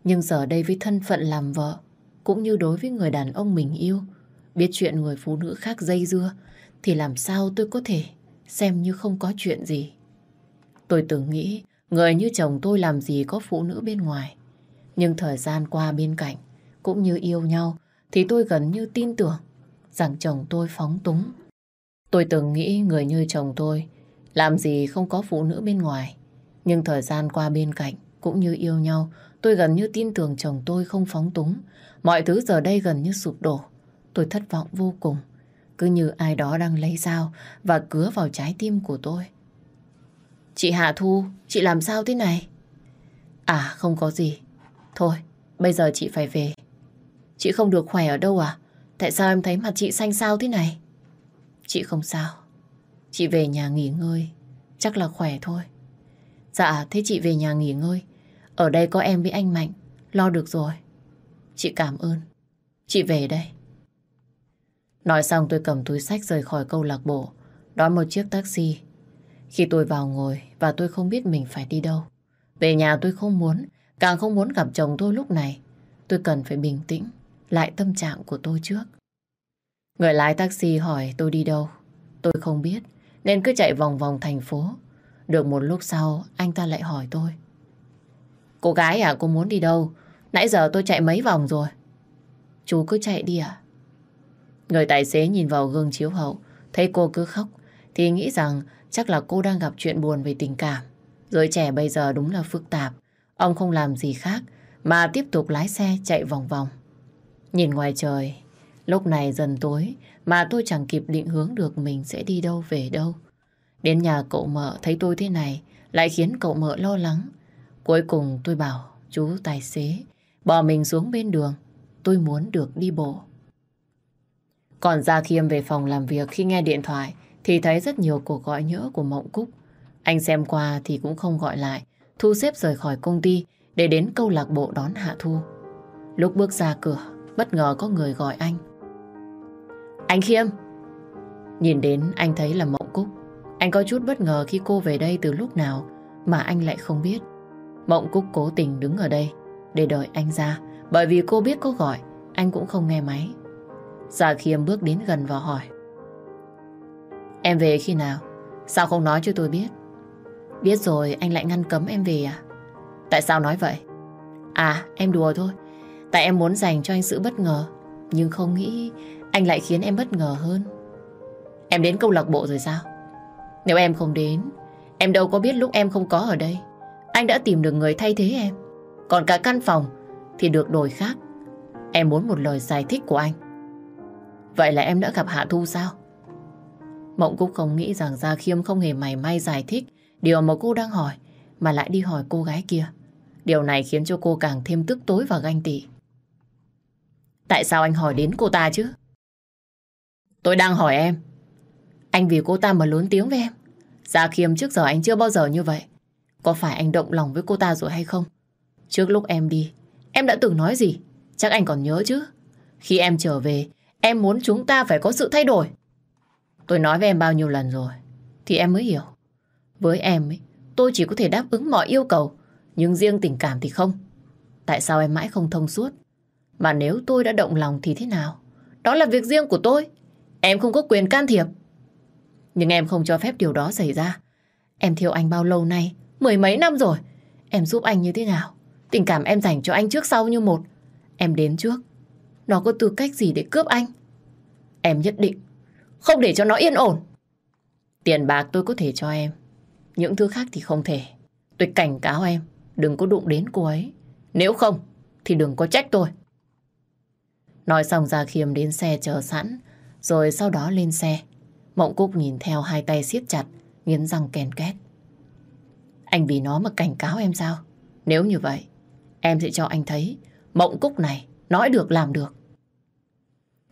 Nhưng giờ đây với thân phận làm vợ, cũng như đối với người đàn ông mình yêu, biết chuyện người phụ nữ khác dây dưa, thì làm sao tôi có thể xem như không có chuyện gì. Tôi từng nghĩ người như chồng tôi làm gì có phụ nữ bên ngoài. Nhưng thời gian qua bên cạnh, cũng như yêu nhau, thì tôi gần như tin tưởng rằng chồng tôi phóng túng. Tôi từng nghĩ người như chồng tôi làm gì không có phụ nữ bên ngoài. Nhưng thời gian qua bên cạnh, cũng như yêu nhau, tôi gần như tin tưởng chồng tôi không phóng túng. Mọi thứ giờ đây gần như sụp đổ. Tôi thất vọng vô cùng. Cứ như ai đó đang lấy dao và cứa vào trái tim của tôi. Chị Hạ Thu, chị làm sao thế này? À, không có gì. Thôi, bây giờ chị phải về. Chị không được khỏe ở đâu à? Tại sao em thấy mặt chị xanh xao thế này? Chị không sao. Chị về nhà nghỉ ngơi. Chắc là khỏe thôi. Dạ, thế chị về nhà nghỉ ngơi. Ở đây có em với anh Mạnh. Lo được rồi. Chị cảm ơn. Chị về đây. Nói xong tôi cầm túi sách rời khỏi câu lạc bộ. Đón một chiếc taxi. Khi tôi vào ngồi và tôi không biết mình phải đi đâu. Về nhà tôi không muốn, càng không muốn gặp chồng tôi lúc này. Tôi cần phải bình tĩnh, lại tâm trạng của tôi trước. Người lái taxi hỏi tôi đi đâu. Tôi không biết, nên cứ chạy vòng vòng thành phố. Được một lúc sau, anh ta lại hỏi tôi. Cô gái à, cô muốn đi đâu? Nãy giờ tôi chạy mấy vòng rồi. Chú cứ chạy đi à? Người tài xế nhìn vào gương chiếu hậu, thấy cô cứ khóc, thì nghĩ rằng chắc là cô đang gặp chuyện buồn về tình cảm. Giới trẻ bây giờ đúng là phức tạp. Ông không làm gì khác mà tiếp tục lái xe chạy vòng vòng. Nhìn ngoài trời, lúc này dần tối mà tôi chẳng kịp định hướng được mình sẽ đi đâu về đâu. Đến nhà cậu mợ thấy tôi thế này lại khiến cậu mợ lo lắng. Cuối cùng tôi bảo chú tài xế bỏ mình xuống bên đường. Tôi muốn được đi bộ. Còn Gia Khiêm về phòng làm việc khi nghe điện thoại thì thấy rất nhiều cuộc gọi nhỡ của Mộng Cúc. Anh xem qua thì cũng không gọi lại, thu xếp rời khỏi công ty để đến câu lạc bộ đón Hạ Thu. Lúc bước ra cửa, bất ngờ có người gọi anh. Anh Khiêm! Nhìn đến anh thấy là Mộng Cúc. Anh có chút bất ngờ khi cô về đây từ lúc nào mà anh lại không biết. Mộng Cúc cố tình đứng ở đây để đợi anh ra bởi vì cô biết có gọi, anh cũng không nghe máy. Già Khiêm bước đến gần và hỏi. Em về khi nào? Sao không nói cho tôi biết? Biết rồi anh lại ngăn cấm em về à? Tại sao nói vậy? À em đùa thôi. Tại em muốn dành cho anh sự bất ngờ. Nhưng không nghĩ anh lại khiến em bất ngờ hơn. Em đến câu lạc bộ rồi sao? Nếu em không đến, em đâu có biết lúc em không có ở đây. Anh đã tìm được người thay thế em. Còn cả căn phòng thì được đổi khác. Em muốn một lời giải thích của anh. Vậy là em đã gặp Hạ Thu sao? Mộng cũng không nghĩ rằng Gia Khiêm không hề mày may giải thích điều mà cô đang hỏi, mà lại đi hỏi cô gái kia. Điều này khiến cho cô càng thêm tức tối và ganh tị. Tại sao anh hỏi đến cô ta chứ? Tôi đang hỏi em. Anh vì cô ta mà lớn tiếng với em. Gia Khiêm trước giờ anh chưa bao giờ như vậy. Có phải anh động lòng với cô ta rồi hay không? Trước lúc em đi, em đã từng nói gì? Chắc anh còn nhớ chứ? Khi em trở về, em muốn chúng ta phải có sự thay đổi. Tôi nói với em bao nhiêu lần rồi, thì em mới hiểu. Với em ấy, tôi chỉ có thể đáp ứng mọi yêu cầu, nhưng riêng tình cảm thì không. Tại sao em mãi không thông suốt? Mà nếu tôi đã động lòng thì thế nào? Đó là việc riêng của tôi. Em không có quyền can thiệp. Nhưng em không cho phép điều đó xảy ra. Em thiếu anh bao lâu nay? Mười mấy năm rồi. Em giúp anh như thế nào? Tình cảm em dành cho anh trước sau như một. Em đến trước. Nó có tư cách gì để cướp anh? Em nhất định không để cho nó yên ổn. Tiền bạc tôi có thể cho em. Những thứ khác thì không thể. Tôi cảnh cáo em, đừng có đụng đến cô ấy. Nếu không, thì đừng có trách tôi. Nói xong Gia Khiêm đến xe chờ sẵn, rồi sau đó lên xe. Mộng Cúc nhìn theo hai tay siết chặt, nghiến răng kèn két. Anh vì nó mà cảnh cáo em sao? Nếu như vậy, em sẽ cho anh thấy Mộng Cúc này nói được làm được.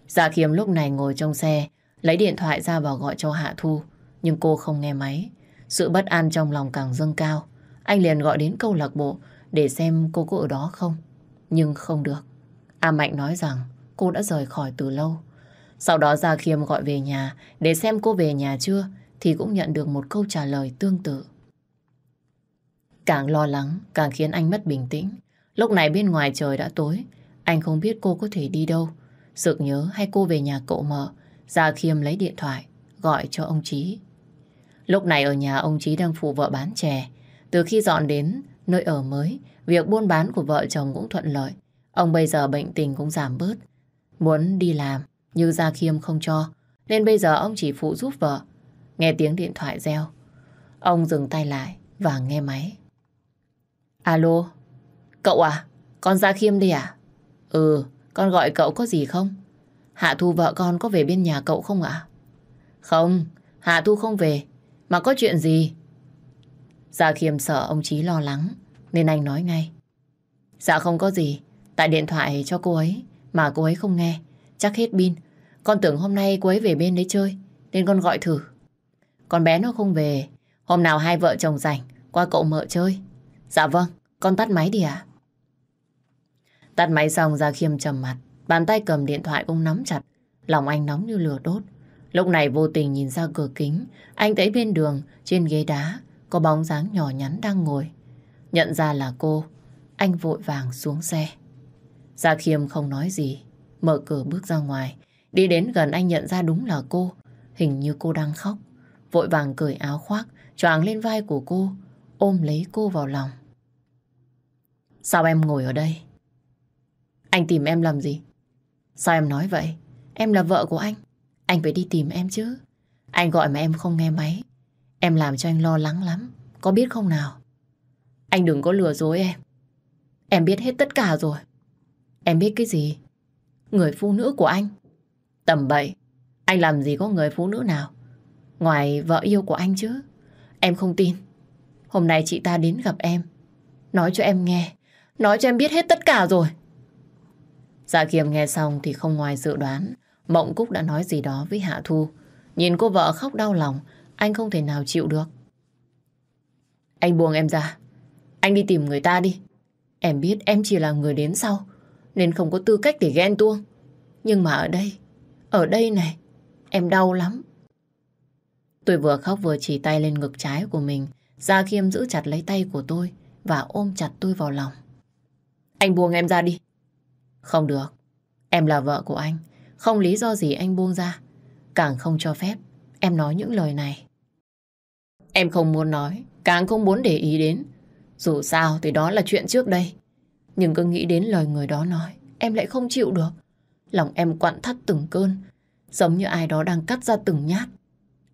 Gia Khiêm lúc này ngồi trong xe, lấy điện thoại ra và gọi cho Hạ Thu, nhưng cô không nghe máy. Sự bất an trong lòng càng dâng cao. Anh liền gọi đến câu lạc bộ để xem cô có ở đó không. Nhưng không được. A Mạnh nói rằng cô đã rời khỏi từ lâu. Sau đó Gia Khiêm gọi về nhà để xem cô về nhà chưa thì cũng nhận được một câu trả lời tương tự. Càng lo lắng, càng khiến anh mất bình tĩnh. Lúc này bên ngoài trời đã tối, anh không biết cô có thể đi đâu. Sực nhớ hay cô về nhà cậu mợ, Gia Khiêm lấy điện thoại, gọi cho ông Chí. Lúc này ở nhà ông Chí đang phụ vợ bán chè. Từ khi dọn đến nơi ở mới, việc buôn bán của vợ chồng cũng thuận lợi. Ông bây giờ bệnh tình cũng giảm bớt. Muốn đi làm, như Gia Khiêm không cho. Nên bây giờ ông chỉ phụ giúp vợ. Nghe tiếng điện thoại reo. Ông dừng tay lại và nghe máy. Alo, cậu à? Con Gia Khiêm đi à? Ừ, con gọi cậu có gì không? Hạ Thu vợ con có về bên nhà cậu không ạ? Không, Hạ Thu không về. Mà có chuyện gì? Gia Khiêm sợ ông Chí lo lắng, nên anh nói ngay. Dạ không có gì, tại điện thoại cho cô ấy, mà cô ấy không nghe. Chắc hết pin. Con tưởng hôm nay cô ấy về bên đấy chơi, nên con gọi thử. Con bé nó không về, hôm nào hai vợ chồng rảnh, qua cậu mợ chơi. Dạ vâng, con tắt máy đi ạ. Tắt máy xong Gia Khiêm trầm mặt, bàn tay cầm điện thoại cũng nắm chặt, lòng anh nóng như lửa đốt. Lúc này vô tình nhìn ra cửa kính, anh thấy bên đường, trên ghế đá, có bóng dáng nhỏ nhắn đang ngồi. Nhận ra là cô, anh vội vàng xuống xe. Gia Khiêm không nói gì, mở cửa bước ra ngoài. Đi đến gần anh nhận ra đúng là cô, hình như cô đang khóc. Vội vàng cởi áo khoác, choàng lên vai của cô, ôm lấy cô vào lòng. Sao em ngồi ở đây? Anh tìm em làm gì? Sao em nói vậy? Em là vợ của anh. Anh phải đi tìm em chứ. Anh gọi mà em không nghe máy. Em làm cho anh lo lắng lắm. Có biết không nào? Anh đừng có lừa dối em. Em biết hết tất cả rồi. Em biết cái gì? Người phụ nữ của anh. Tầm bậy. Anh làm gì có người phụ nữ nào? Ngoài vợ yêu của anh chứ. Em không tin. Hôm nay chị ta đến gặp em. Nói cho em nghe. Nói cho em biết hết tất cả rồi. Dạ Kiềm nghe xong thì không ngoài dự đoán. Mộng Cúc đã nói gì đó với Hạ Thu. Nhìn cô vợ khóc đau lòng. Anh không thể nào chịu được. Anh buông em ra. Anh đi tìm người ta đi. Em biết em chỉ là người đến sau. Nên không có tư cách để ghen tuông. Nhưng mà ở đây, ở đây này, em đau lắm. Tôi vừa khóc vừa chỉ tay lên ngực trái của mình. Dạ Gia Khiêm giữ chặt lấy tay của tôi và ôm chặt tôi vào lòng. Anh buông em ra đi. Không được. Em là vợ của anh. Không lý do gì anh buông ra. Càng không cho phép em nói những lời này. Em không muốn nói, càng không muốn để ý đến. Dù sao thì đó là chuyện trước đây. Nhưng cứ nghĩ đến lời người đó nói, em lại không chịu được. Lòng em quặn thắt từng cơn, giống như ai đó đang cắt ra từng nhát.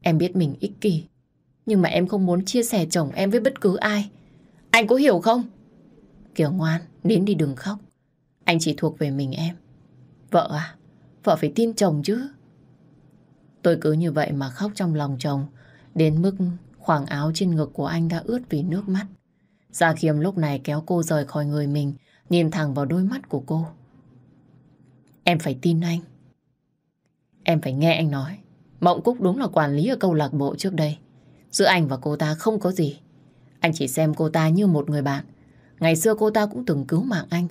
Em biết mình ích kỷ, nhưng mà em không muốn chia sẻ chồng em với bất cứ ai. Anh có hiểu không? Kiều ngoan, đến đi đừng khóc. Anh chỉ thuộc về mình em. Vợ à, vợ phải tin chồng chứ. Tôi cứ như vậy mà khóc trong lòng chồng, đến mức khoảng áo trên ngực của anh đã ướt vì nước mắt. Dạ Gia Khiêm lúc này kéo cô rời khỏi người mình, nhìn thẳng vào đôi mắt của cô. Em phải tin anh. Em phải nghe anh nói. Mộng Cúc đúng là quản lý ở câu lạc bộ trước đây. Giữa anh và cô ta không có gì. Anh chỉ xem cô ta như một người bạn. Ngày xưa cô ta cũng từng cứu mạng anh.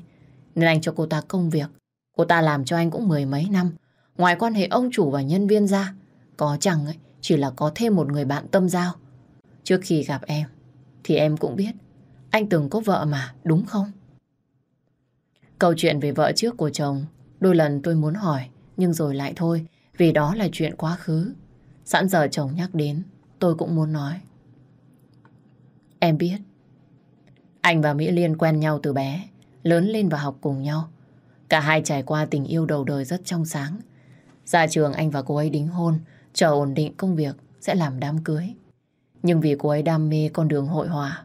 Nên anh cho cô ta công việc. Cô ta làm cho anh cũng mười mấy năm. Ngoài quan hệ ông chủ và nhân viên ra, có chẳng ấy, chỉ là có thêm một người bạn tâm giao. Trước khi gặp em, thì em cũng biết anh từng có vợ mà, đúng không? Câu chuyện về vợ trước của chồng, đôi lần tôi muốn hỏi, nhưng rồi lại thôi, vì đó là chuyện quá khứ. Sẵn giờ chồng nhắc đến, tôi cũng muốn nói. Em biết, anh và Mỹ Liên quen nhau từ bé, lớn lên và học cùng nhau. Cả hai trải qua tình yêu đầu đời rất trong sáng. Ra trường anh và cô ấy đính hôn, chờ ổn định công việc, sẽ làm đám cưới. Nhưng vì cô ấy đam mê con đường hội họa,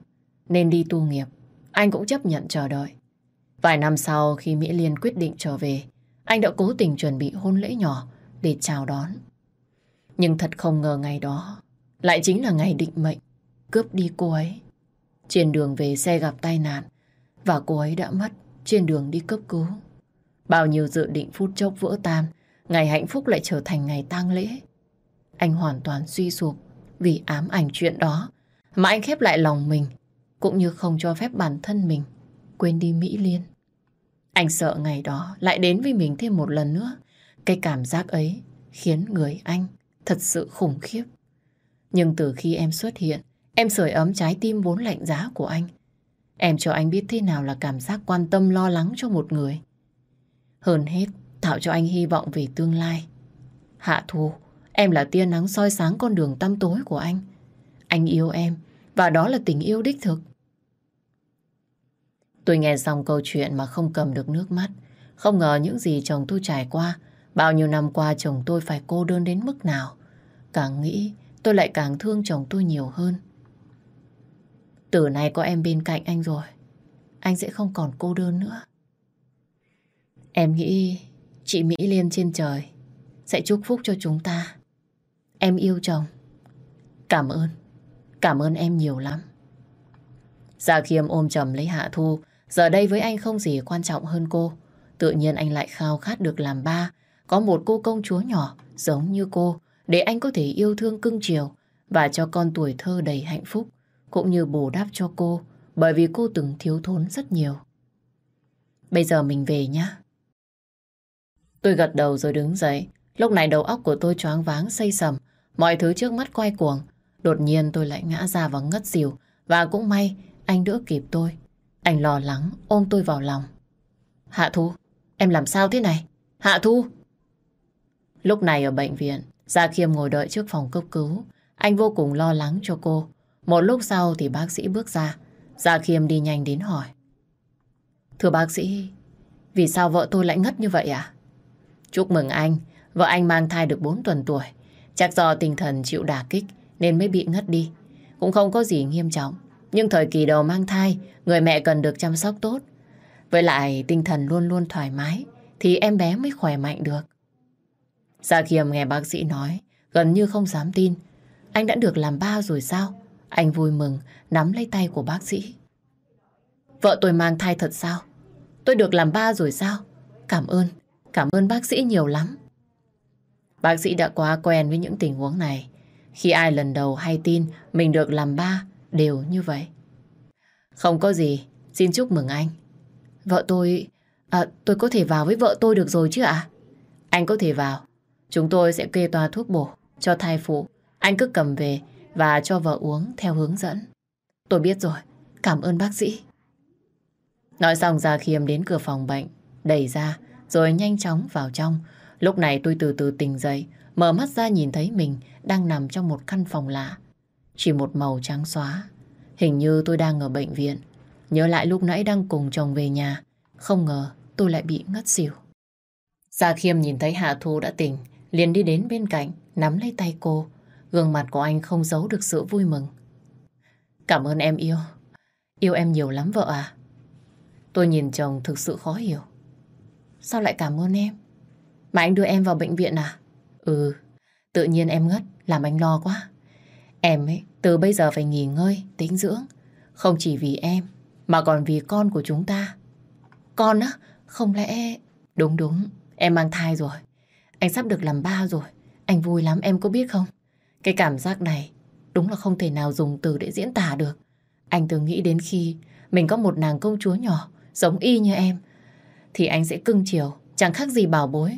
nên đi tu nghiệp, anh cũng chấp nhận chờ đợi. Vài năm sau khi Mỹ Liên quyết định trở về, anh đã cố tình chuẩn bị hôn lễ nhỏ để chào đón. Nhưng thật không ngờ ngày đó lại chính là ngày định mệnh cướp đi cô ấy. Trên đường về xe gặp tai nạn và cô ấy đã mất trên đường đi cấp cứu. Bao nhiêu dự định phút chốc vỡ tan, ngày hạnh phúc lại trở thành ngày tang lễ. Anh hoàn toàn suy sụp vì ám ảnh chuyện đó mà anh khép lại lòng mình cũng như không cho phép bản thân mình quên đi Mỹ Liên. Anh sợ ngày đó lại đến với mình thêm một lần nữa. Cái cảm giác ấy khiến người anh thật sự khủng khiếp. Nhưng từ khi em xuất hiện, em sưởi ấm trái tim vốn lạnh giá của anh. Em cho anh biết thế nào là cảm giác quan tâm lo lắng cho một người. Hơn hết, tạo cho anh hy vọng về tương lai. Hạ Thu, em là tia nắng soi sáng con đường tăm tối của anh. Anh yêu em, và đó là tình yêu đích thực. Tôi nghe xong câu chuyện mà không cầm được nước mắt. Không ngờ những gì chồng tôi trải qua, bao nhiêu năm qua chồng tôi phải cô đơn đến mức nào. Càng nghĩ, tôi lại càng thương chồng tôi nhiều hơn. Từ nay có em bên cạnh anh rồi, anh sẽ không còn cô đơn nữa. Em nghĩ chị Mỹ Liên trên trời sẽ chúc phúc cho chúng ta. Em yêu chồng. Cảm ơn. Cảm ơn em nhiều lắm. Gia Khiêm ôm chầm lấy Hạ Thu. Giờ đây với anh không gì quan trọng hơn cô. Tự nhiên anh lại khao khát được làm ba. Có một cô công chúa nhỏ giống như cô. Để anh có thể yêu thương cưng chiều. Và cho con tuổi thơ đầy hạnh phúc. Cũng như bù đắp cho cô. Bởi vì cô từng thiếu thốn rất nhiều. Bây giờ mình về nhá. Tôi gật đầu rồi đứng dậy. Lúc này đầu óc của tôi choáng váng xây sầm. Mọi thứ trước mắt quay cuồng. Đột nhiên tôi lại ngã ra và ngất xỉu. Và cũng may anh đỡ kịp tôi. Anh lo lắng ôm tôi vào lòng. Hạ Thu, em làm sao thế này? Hạ Thu! Lúc này ở bệnh viện, Gia Khiêm ngồi đợi trước phòng cấp cứu. Anh vô cùng lo lắng cho cô. Một lúc sau thì bác sĩ bước ra. Gia Khiêm đi nhanh đến hỏi. Thưa bác sĩ, vì sao vợ tôi lại ngất như vậy à? Chúc mừng anh, vợ anh mang thai được 4 tuần tuổi. Chắc do tinh thần chịu đả kích nên mới bị ngất đi. Cũng không có gì nghiêm trọng. Nhưng thời kỳ đầu mang thai, người mẹ cần được chăm sóc tốt. Với lại tinh thần luôn luôn thoải mái, thì em bé mới khỏe mạnh được. Gia Khiêm nghe bác sĩ nói, gần như không dám tin. Anh đã được làm ba rồi sao? Anh vui mừng, nắm lấy tay của bác sĩ. Vợ tôi mang thai thật sao? Tôi được làm ba rồi sao? Cảm ơn, cảm ơn bác sĩ nhiều lắm. Bác sĩ đã quá quen với những tình huống này. Khi ai lần đầu hay tin mình được làm ba đều như vậy. Không có gì, xin chúc mừng anh. Vợ tôi... À, tôi có thể vào với vợ tôi được rồi chứ ạ? Anh có thể vào. Chúng tôi sẽ kê toa thuốc bổ cho thai phụ. Anh cứ cầm về và cho vợ uống theo hướng dẫn. Tôi biết rồi. Cảm ơn bác sĩ. Nói xong Gia Khiêm đến cửa phòng bệnh, đẩy ra, rồi nhanh chóng vào trong. Lúc này tôi từ từ tỉnh dậy, mở mắt ra nhìn thấy mình đang nằm trong một căn phòng lạ. Chỉ một màu trắng xóa. Hình như tôi đang ở bệnh viện. Nhớ lại lúc nãy đang cùng chồng về nhà. Không ngờ tôi lại bị ngất xỉu. Gia Khiêm nhìn thấy Hạ Thu đã tỉnh, liền đi đến bên cạnh, nắm lấy tay cô. Gương mặt của anh không giấu được sự vui mừng. Cảm ơn em yêu. Yêu em nhiều lắm vợ à. Tôi nhìn chồng thực sự khó hiểu. Sao lại cảm ơn em? Mà anh đưa em vào bệnh viện à? Ừ, tự nhiên em ngất, làm anh lo quá. Em ấy, từ bây giờ phải nghỉ ngơi, tính dưỡng. Không chỉ vì em, mà còn vì con của chúng ta. Con á, không lẽ... Đúng đúng, em mang thai rồi. Anh sắp được làm ba rồi. Anh vui lắm, em có biết không? Cái cảm giác này đúng là không thể nào dùng từ để diễn tả được. Anh từng nghĩ đến khi mình có một nàng công chúa nhỏ giống y như em thì anh sẽ cưng chiều, chẳng khác gì bảo bối.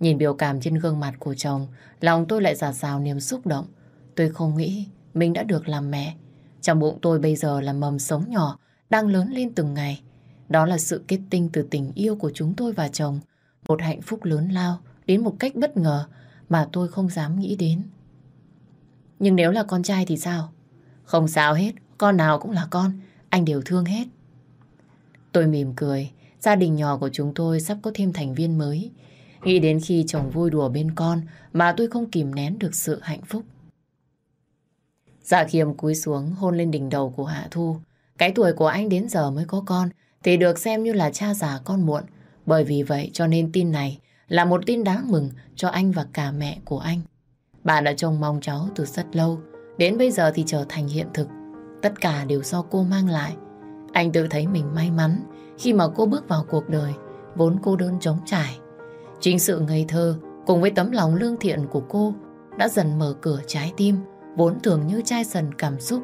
Nhìn biểu cảm trên gương mặt của chồng, lòng tôi lại giả rào niềm xúc động. Tôi không nghĩ mình đã được làm mẹ. Trong bụng tôi bây giờ là mầm sống nhỏ, đang lớn lên từng ngày. Đó là sự kết tinh từ tình yêu của chúng tôi và chồng. Một hạnh phúc lớn lao, đến một cách bất ngờ mà tôi không dám nghĩ đến. Nhưng nếu là con trai thì sao? Không sao hết, con nào cũng là con, anh đều thương hết. Tôi mỉm cười, gia đình nhỏ của chúng tôi sắp có thêm thành viên mới. Nghĩ đến khi chồng vui đùa bên con mà tôi không kìm nén được sự hạnh phúc. Dạ khiêm cúi xuống hôn lên đỉnh đầu của Hạ Thu. Cái tuổi của anh đến giờ mới có con thì được xem như là cha già con muộn. Bởi vì vậy cho nên tin này là một tin đáng mừng cho anh và cả mẹ của anh. Bà đã trông mong cháu từ rất lâu, đến bây giờ thì trở thành hiện thực. Tất cả đều do cô mang lại. Anh tự thấy mình may mắn khi mà cô bước vào cuộc đời, vốn cô đơn trống trải. Chính sự ngây thơ cùng với tấm lòng lương thiện của cô đã dần mở cửa trái tim, vốn thường như chai sần cảm xúc.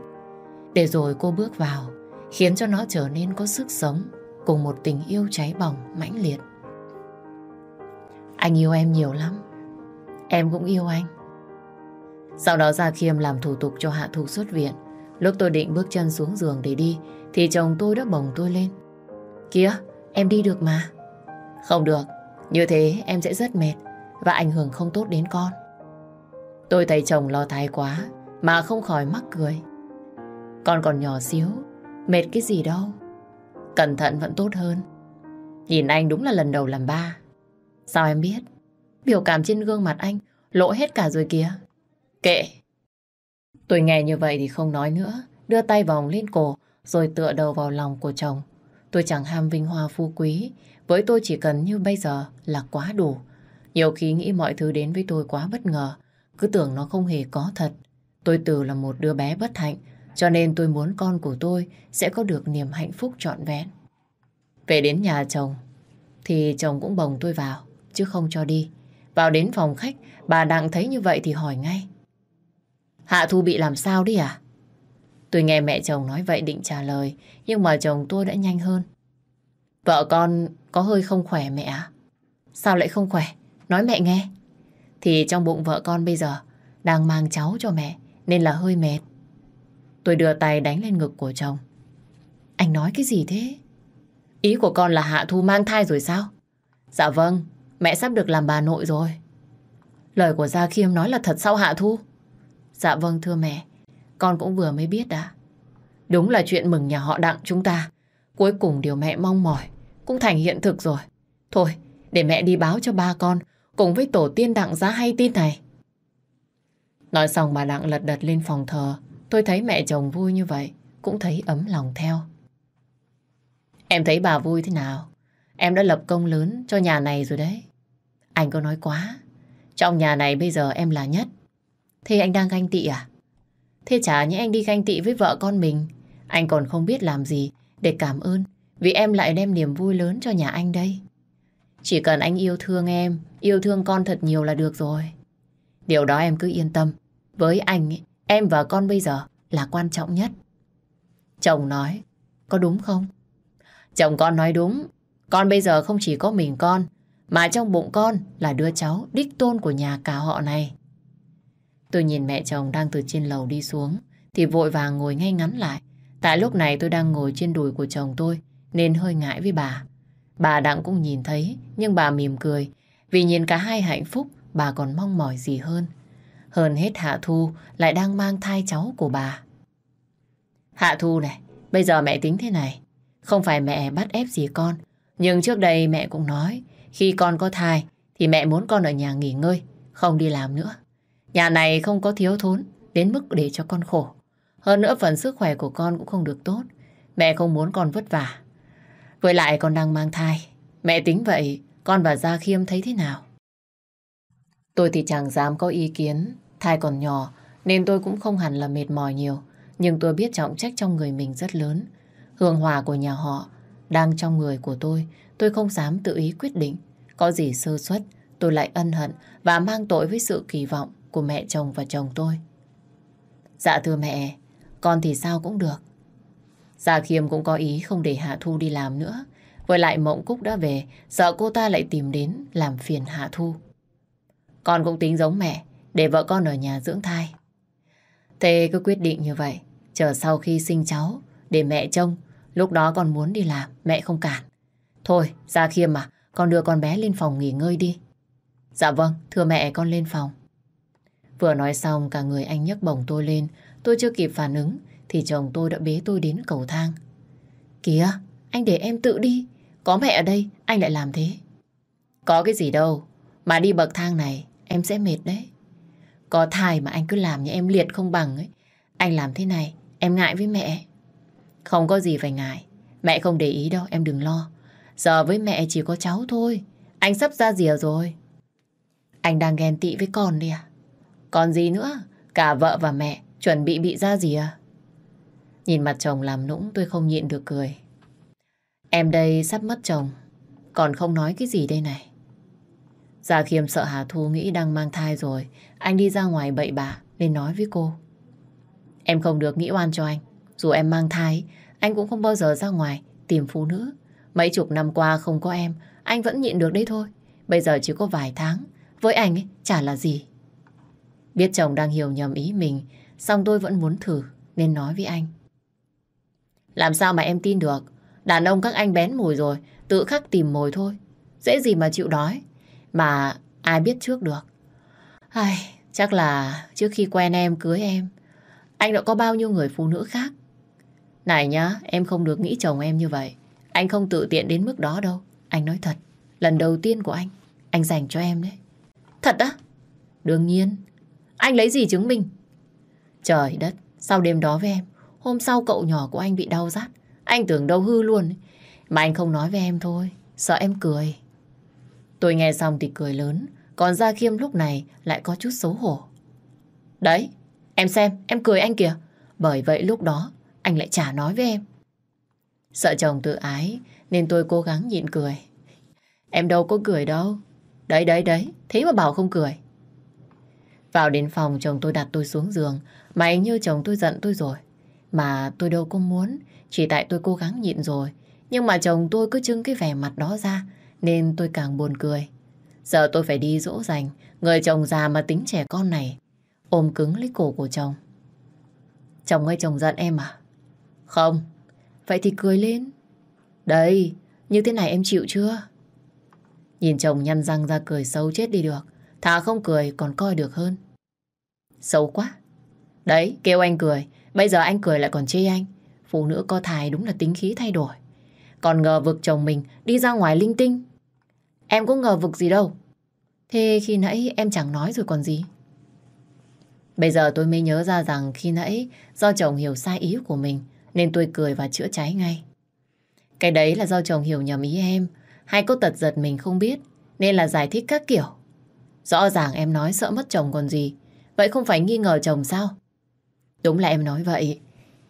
Để rồi cô bước vào, khiến cho nó trở nên có sức sống, cùng một tình yêu cháy bỏng, mãnh liệt. Anh yêu em nhiều lắm, em cũng yêu anh. Sau đó Gia Khiêm làm thủ tục cho Hạ Thu xuất viện. Lúc tôi định bước chân xuống giường để đi, thì chồng tôi đã bồng tôi lên. Kìa, em đi được mà. Không được, như thế em sẽ rất mệt và ảnh hưởng không tốt đến con. Tôi thấy chồng lo thái quá mà không khỏi mắc cười. Con còn nhỏ xíu, mệt cái gì đâu. Cẩn thận vẫn tốt hơn. Nhìn anh đúng là lần đầu làm ba. Sao em biết? Biểu cảm trên gương mặt anh lộ hết cả rồi kìa. Kệ. Tôi nghe như vậy thì không nói nữa. Đưa tay vòng lên cổ, rồi tựa đầu vào lòng của chồng. Tôi chẳng ham vinh hoa phú quý. Với tôi chỉ cần như bây giờ là quá đủ. Nhiều khi nghĩ mọi thứ đến với tôi quá bất ngờ. Cứ tưởng nó không hề có thật. Tôi từ là một đứa bé bất hạnh. Cho nên tôi muốn con của tôi sẽ có được niềm hạnh phúc trọn vẹn. Về đến nhà chồng, thì chồng cũng bồng tôi vào chứ không cho đi. Vào đến phòng khách bà Đặng thấy như vậy thì hỏi ngay. Hạ Thu bị làm sao đi à? Tôi nghe mẹ chồng nói vậy định trả lời, nhưng mà chồng tôi đã nhanh hơn. Vợ con có hơi không khỏe mẹ à? Sao lại không khỏe? Nói mẹ nghe. Thì trong bụng vợ con bây giờ đang mang cháu cho mẹ, nên là hơi mệt. Tôi đưa tay đánh lên ngực của chồng. Anh nói cái gì thế? Ý của con là Hạ Thu mang thai rồi sao? Dạ vâng, mẹ sắp được làm bà nội rồi. Lời của Gia Khiêm nói là thật sao Hạ Thu? Dạ vâng thưa mẹ, con cũng vừa mới biết đã. Đúng là chuyện mừng nhà họ Đặng chúng ta. Cuối cùng điều mẹ mong mỏi cũng thành hiện thực rồi. Thôi, để mẹ đi báo cho ba con cùng với tổ tiên Đặng giá hay tin này. Nói xong bà Đặng lật đật lên phòng thờ. Tôi thấy mẹ chồng vui như vậy, cũng thấy ấm lòng theo. Em thấy bà vui thế nào? Em đã lập công lớn cho nhà này rồi đấy. Anh có nói quá. Trong nhà này bây giờ em là nhất. Thế anh đang ganh tị à? Thế chả nhẽ anh đi ganh tị với vợ con mình. Anh còn không biết làm gì để cảm ơn vì em lại đem niềm vui lớn cho nhà anh đây. Chỉ cần anh yêu thương em, yêu thương con thật nhiều là được rồi. Điều đó em cứ yên tâm. Với anh, em và con bây giờ là quan trọng nhất. Chồng nói, có đúng không? Chồng con nói đúng. Con bây giờ không chỉ có mình con, mà trong bụng con là đứa cháu đích tôn của nhà cả họ này. Tôi nhìn mẹ chồng đang từ trên lầu đi xuống, thì vội vàng ngồi ngay ngắn lại. Tại lúc này tôi đang ngồi trên đùi của chồng tôi, nên hơi ngại với bà. Bà Đặng cũng nhìn thấy, nhưng bà mỉm cười. Vì nhìn cả hai hạnh phúc, bà còn mong mỏi gì hơn. Hơn hết Hạ Thu lại đang mang thai cháu của bà. Hạ Thu này, bây giờ mẹ tính thế này. Không phải mẹ bắt ép gì con. Nhưng trước đây mẹ cũng nói, khi con có thai, thì mẹ muốn con ở nhà nghỉ ngơi, không đi làm nữa. Nhà này không có thiếu thốn, đến mức để cho con khổ. Hơn nữa phần sức khỏe của con cũng không được tốt. Mẹ không muốn con vất vả. Với lại con đang mang thai. Mẹ tính vậy, con và Gia Khiêm thấy thế nào? Tôi thì chẳng dám có ý kiến. Thai còn nhỏ, nên tôi cũng không hẳn là mệt mỏi nhiều. Nhưng tôi biết trọng trách trong người mình rất lớn. Hương hòa của nhà họ đang trong người của tôi. Tôi không dám tự ý quyết định. Có gì sơ suất, tôi lại ân hận và mang tội với sự kỳ vọng của mẹ chồng và chồng tôi. Dạ thưa mẹ, con thì sao cũng được. Gia Khiêm cũng có ý không để Hạ Thu đi làm nữa. Với lại Mộng Cúc đã về, sợ cô ta lại tìm đến làm phiền Hạ Thu. Con cũng tính giống mẹ, để vợ con ở nhà dưỡng thai. Thế cứ quyết định như vậy, chờ sau khi sinh cháu, để mẹ trông, lúc đó con muốn đi làm, mẹ không cản. Thôi, Gia Khiêm à, con đưa con bé lên phòng nghỉ ngơi đi. Dạ vâng, thưa mẹ con lên phòng. Vừa nói xong cả người anh nhấc bổng tôi lên, tôi chưa kịp phản ứng thì chồng tôi đã bế tôi đến cầu thang. Kìa, anh để em tự đi. Có mẹ ở đây, anh lại làm thế. Có cái gì đâu, mà đi bậc thang này em sẽ mệt đấy. Có thai mà anh cứ làm như em liệt không bằng ấy. Anh làm thế này, em ngại với mẹ. Không có gì phải ngại. Mẹ không để ý đâu, em đừng lo. Giờ với mẹ chỉ có cháu thôi. Anh sắp ra rìa rồi. Anh đang ghen tị với con đi à? Còn gì nữa? Cả vợ và mẹ chuẩn bị bị ra rìa. Nhìn mặt chồng làm nũng tôi không nhịn được cười. Em đây sắp mất chồng, còn không nói cái gì đây này. Gia Khiêm sợ Hà Thu nghĩ đang mang thai rồi, anh đi ra ngoài bậy bạ nên nói với cô. Em không được nghĩ oan cho anh, dù em mang thai, anh cũng không bao giờ ra ngoài tìm phụ nữ. Mấy chục năm qua không có em, anh vẫn nhịn được đấy thôi. Bây giờ chỉ có vài tháng, với anh ấy chả là gì. Biết chồng đang hiểu nhầm ý mình, xong tôi vẫn muốn thử nên nói với anh. Làm sao mà em tin được? Đàn ông các anh bén mồi rồi, tự khắc tìm mồi thôi. Dễ gì mà chịu đói. Mà ai biết trước được. Ai, chắc là trước khi quen em, cưới em, anh đã có bao nhiêu người phụ nữ khác. Này nhá, em không được nghĩ chồng em như vậy. Anh không tự tiện đến mức đó đâu. Anh nói thật, lần đầu tiên của anh, anh dành cho em đấy. Thật á? Đương nhiên. Anh lấy gì chứng minh? Trời đất, sau đêm đó với em, Hôm sau cậu nhỏ của anh bị đau rát. Anh tưởng đâu hư luôn. Mà anh không nói với em thôi. Sợ em cười. Tôi nghe xong thì cười lớn. Còn Gia Khiêm lúc này lại có chút xấu hổ. Đấy, em xem, em cười anh kìa. Bởi vậy lúc đó anh lại chả nói với em. Sợ chồng tự ái nên tôi cố gắng nhịn cười. Em đâu có cười đâu. Đấy, đấy, đấy. Thế mà bảo không cười. Vào đến phòng chồng tôi đặt tôi xuống giường. Mà anh như chồng tôi giận tôi rồi. Mà tôi đâu có muốn, chỉ tại tôi cố gắng nhịn rồi. Nhưng mà chồng tôi cứ trưng cái vẻ mặt đó ra, nên tôi càng buồn cười. Giờ tôi phải đi dỗ dành, người chồng già mà tính trẻ con này, ôm cứng lấy cổ của chồng. Chồng ơi chồng giận em à? Không, vậy thì cười lên. Đây, như thế này em chịu chưa? Nhìn chồng nhăn răng ra cười xấu chết đi được. Thà không cười còn coi được hơn. Xấu quá. Đấy, kêu anh cười. Bây giờ anh cười lại còn chê anh. Phụ nữ có thai đúng là tính khí thay đổi. Còn ngờ vực chồng mình đi ra ngoài linh tinh. Em có ngờ vực gì đâu. Thế khi nãy em chẳng nói rồi còn gì. Bây giờ tôi mới nhớ ra rằng khi nãy do chồng hiểu sai ý của mình nên tôi cười và chữa cháy ngay. Cái đấy là do chồng hiểu nhầm ý em. Hay có tật giật mình không biết, nên là giải thích các kiểu. Rõ ràng em nói sợ mất chồng còn gì. Vậy không phải nghi ngờ chồng sao? Đúng là em nói vậy.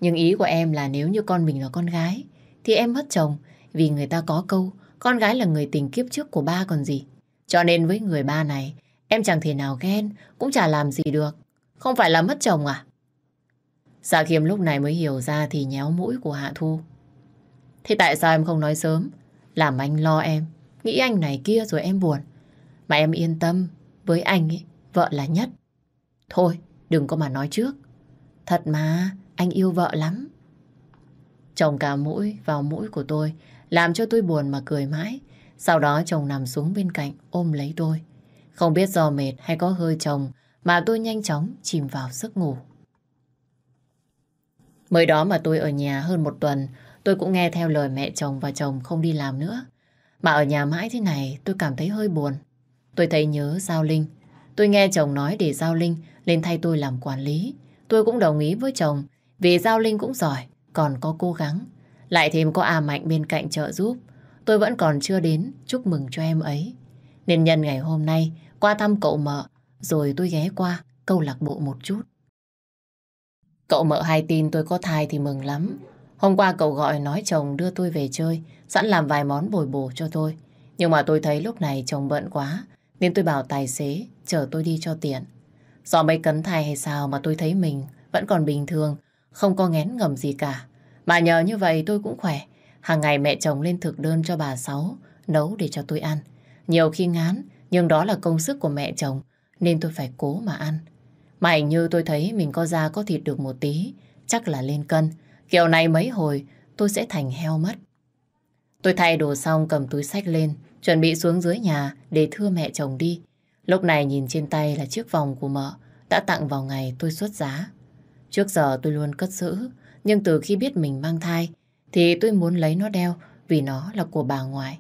Nhưng ý của em là nếu như con mình là con gái, Thì em mất chồng Vì người ta có câu, Con gái là người tình kiếp trước của ba còn gì. Cho nên với người ba này, Em chẳng thể nào ghen, Cũng chả làm gì được. Không phải là mất chồng à? Dạ Khiêm lúc này mới hiểu ra Thì nhéo mũi của Hạ Thu. Thế tại sao em không nói sớm? Làm anh lo em. Nghĩ anh này kia rồi em buồn. Mà em yên tâm Với anh ấy, vợ là nhất. Thôi đừng có mà nói trước. Thật mà anh yêu vợ lắm. Chồng cả mũi vào mũi của tôi Làm cho tôi buồn mà cười mãi. Sau đó chồng nằm xuống bên cạnh ôm lấy tôi. Không biết do mệt hay có hơi chồng Mà tôi nhanh chóng chìm vào giấc ngủ. Mới đó mà tôi ở nhà hơn một tuần Tôi cũng nghe theo lời mẹ chồng và chồng không đi làm nữa Mà ở nhà mãi thế này tôi cảm thấy hơi buồn Tôi thấy nhớ Giao Linh Tôi nghe chồng nói để Giao Linh lên thay tôi làm quản lý. Tôi cũng đồng ý với chồng vì Giao Linh cũng giỏi, còn có cố gắng. Lại thêm có A Mạnh bên cạnh trợ giúp. Tôi vẫn còn chưa đến chúc mừng cho em ấy. Nên nhân ngày hôm nay qua thăm cậu mợ rồi tôi ghé qua câu lạc bộ một chút. Cậu mợ hay tin tôi có thai thì mừng lắm. Hôm qua cậu gọi nói chồng đưa tôi về chơi, sẵn làm vài món bồi bổ cho tôi. Nhưng mà tôi thấy lúc này chồng bận quá, nên tôi bảo tài xế chở tôi đi cho tiện. Do mấy cấn thai hay sao mà tôi thấy mình vẫn còn bình thường, không có ngén ngầm gì cả. Mà nhờ như vậy tôi cũng khỏe. Hàng ngày mẹ chồng lên thực đơn cho bà Sáu nấu để cho tôi ăn. Nhiều khi ngán, nhưng đó là công sức của mẹ chồng nên tôi phải cố mà ăn. Mà hình như tôi thấy mình có da có thịt được một tí, chắc là lên cân. Kiểu này mấy hồi tôi sẽ thành heo mất. Tôi thay đồ xong cầm túi sách lên, chuẩn bị xuống dưới nhà để thưa mẹ chồng đi. Lúc này nhìn trên tay là chiếc vòng của mợ đã tặng vào ngày tôi xuất giá. Trước giờ tôi luôn cất giữ, nhưng từ khi biết mình mang thai thì tôi muốn lấy nó đeo vì nó là của bà ngoại.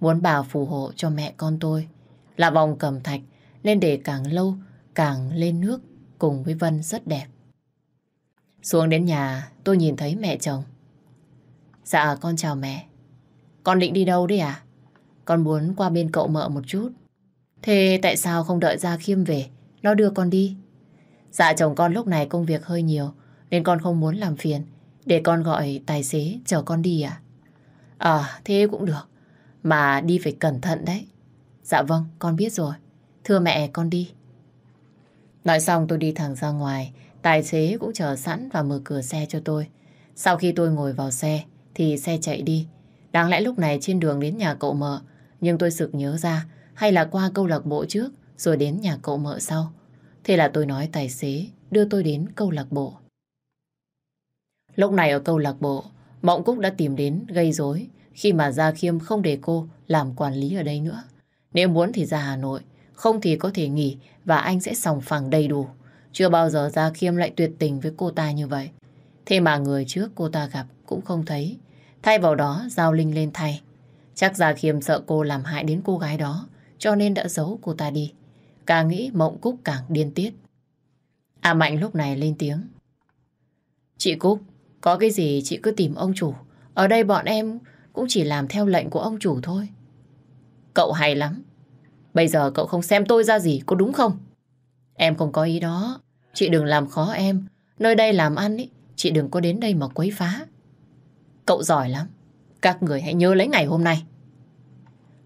Muốn bà phù hộ cho mẹ con tôi. Là vòng cầm thạch nên để càng lâu càng lên nước cùng với Vân rất đẹp. Xuống đến nhà tôi nhìn thấy mẹ chồng. Dạ con chào mẹ. Con định đi đâu đấy à? Con muốn qua bên cậu mợ một chút. Thế tại sao không đợi ra Khiêm về, nó đưa con đi? Dạ chồng con lúc này công việc hơi nhiều, nên con không muốn làm phiền. Để con gọi tài xế chở con đi à? À, thế cũng được. Mà đi phải cẩn thận đấy. Dạ vâng, con biết rồi. Thưa mẹ, con đi. Nói xong tôi đi thẳng ra ngoài. Tài xế cũng chờ sẵn và mở cửa xe cho tôi. Sau khi tôi ngồi vào xe, thì xe chạy đi. Đáng lẽ lúc này trên đường đến nhà cậu mợ, nhưng tôi sực nhớ ra hay là qua câu lạc bộ trước rồi đến nhà cậu mợ sau. Thế là tôi nói tài xế đưa tôi đến câu lạc bộ. Lúc này ở câu lạc bộ, Mộng Cúc đã tìm đến gây rối khi mà Gia Khiêm không để cô làm quản lý ở đây nữa. Nếu muốn thì ra Hà Nội, không thì có thể nghỉ và anh sẽ sòng phẳng đầy đủ. Chưa bao giờ Gia Khiêm lại tuyệt tình với cô ta như vậy. Thế mà người trước cô ta gặp cũng không thấy. Thay vào đó, Giao Linh lên thay. Chắc Gia Khiêm sợ cô làm hại đến cô gái đó, cho nên đã giấu cô ta đi. Càng nghĩ Mộng Cúc càng điên tiết. À Mạnh lúc này lên tiếng. Chị Cúc, có cái gì chị cứ tìm ông chủ. Ở đây bọn em cũng chỉ làm theo lệnh của ông chủ thôi. Cậu hay lắm. Bây giờ cậu không xem tôi ra gì, có đúng không? Em không có ý đó. Chị đừng làm khó em. Nơi đây làm ăn ý, chị đừng có đến đây mà quấy phá. Cậu giỏi lắm. Các người hãy nhớ lấy ngày hôm nay.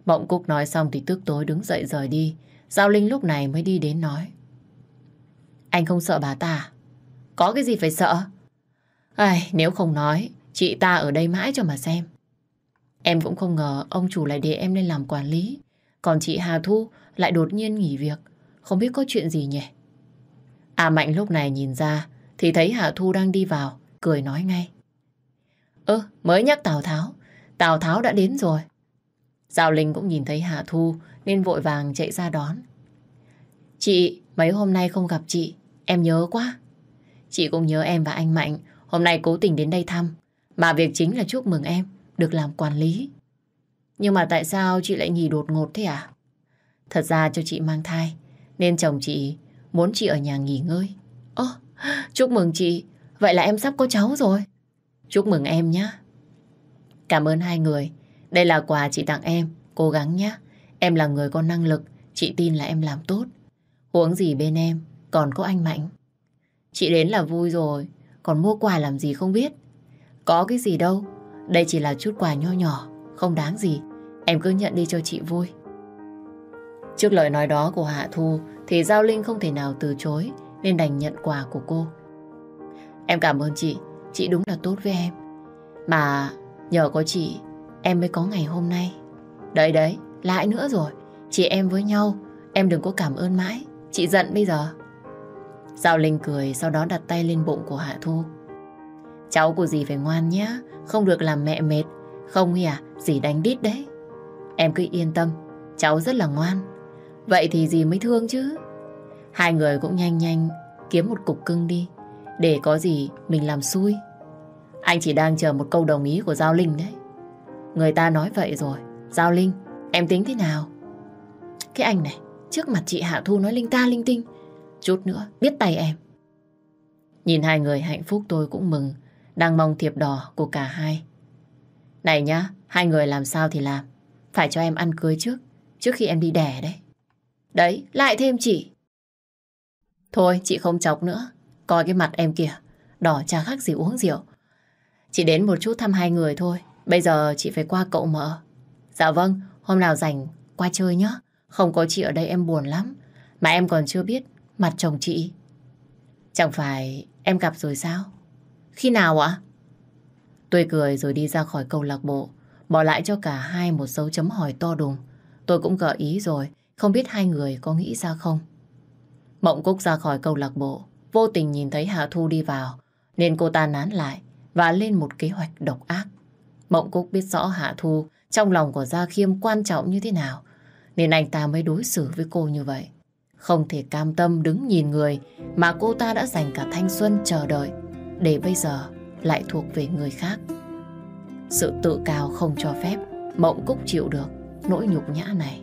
Mộng Cúc nói xong thì tức tối đứng dậy rời đi. Giao Linh lúc này mới đi đến nói. Anh không sợ bà ta à? Có cái gì phải sợ? Ai, nếu không nói, chị ta ở đây mãi cho mà xem. Em cũng không ngờ ông chủ lại để em lên làm quản lý. Còn chị Hà Thu lại đột nhiên nghỉ việc. Không biết có chuyện gì nhỉ? À Mạnh lúc này nhìn ra thì thấy Hà Thu đang đi vào, cười nói ngay. Ơ, mới nhắc Tào Tháo. Tào Tháo đã đến rồi. Giao Linh cũng nhìn thấy Hà Thu nên vội vàng chạy ra đón. Chị, mấy hôm nay không gặp chị, em nhớ quá. Chị cũng nhớ em và anh Mạnh, hôm nay cố tình đến đây thăm. Mà việc chính là chúc mừng em được làm quản lý. Nhưng mà tại sao chị lại nghỉ đột ngột thế à? Thật ra cho chị mang thai, nên chồng chị muốn chị ở nhà nghỉ ngơi. Ơ, chúc mừng chị. Vậy là em sắp có cháu rồi. Chúc mừng em nhé. Cảm ơn hai người. Đây là quà chị tặng em. Cố gắng nhé. Em là người có năng lực. Chị tin là em làm tốt. Huống gì bên em, còn có anh Mạnh. Chị đến là vui rồi. Còn mua quà làm gì không biết. Có cái gì đâu. Đây chỉ là chút quà nho nhỏ. Không đáng gì. Em cứ nhận đi cho chị vui. Trước lời nói đó của Hạ Thu thì Giao Linh không thể nào từ chối nên đành nhận quà của cô. Em cảm ơn chị. Chị đúng là tốt với em. Mà nhờ có chị em mới có ngày hôm nay. Đấy đấy, lại nữa rồi. Chị em với nhau, em đừng có cảm ơn mãi. Chị giận bây giờ. Giao Linh cười sau đó đặt tay lên bụng của Hạ Thu. Cháu của dì phải ngoan nhé, không được làm mẹ mệt. Không hi à, dì đánh đít đấy. Em cứ yên tâm, cháu rất là ngoan. Vậy thì dì mới thương chứ. Hai người cũng nhanh nhanh kiếm một cục cưng đi. Để có gì mình làm xui. Anh chỉ đang chờ một câu đồng ý của Giao Linh đấy. Người ta nói vậy rồi. Giao Linh, em tính thế nào? Cái anh này, trước mặt chị Hạ Thu nói linh ta linh tinh. Chút nữa, biết tay em. Nhìn hai người hạnh phúc tôi cũng mừng. Đang mong thiệp đỏ của cả hai. Này nhá, hai người làm sao thì làm. Phải cho em ăn cưới trước, trước khi em đi đẻ đấy. Đấy, lại thêm chị. Thôi, chị không chọc nữa. Coi cái mặt em kìa, đỏ chả khác gì uống rượu. Chị đến một chút thăm hai người thôi. Bây giờ chị phải qua cậu mở. Dạ vâng, hôm nào rảnh qua chơi nhá Không có chị ở đây em buồn lắm. Mà em còn chưa biết mặt chồng chị. Chẳng phải em gặp rồi sao? Khi nào ạ? Tôi cười rồi đi ra khỏi câu lạc bộ. Bỏ lại cho cả hai một dấu chấm hỏi to đùng. Tôi cũng gợi ý rồi. Không biết hai người có nghĩ ra không? Mộng Cúc ra khỏi câu lạc bộ. Vô tình nhìn thấy Hạ Thu đi vào. Nên cô ta nán lại và lên một kế hoạch độc ác. Mộng Cúc biết rõ Hạ Thu trong lòng của Gia Khiêm quan trọng như thế nào, nên anh ta mới đối xử với cô như vậy. Không thể cam tâm đứng nhìn người mà cô ta đã dành cả thanh xuân chờ đợi, để bây giờ lại thuộc về người khác. Sự tự cao không cho phép, Mộng Cúc chịu được nỗi nhục nhã này.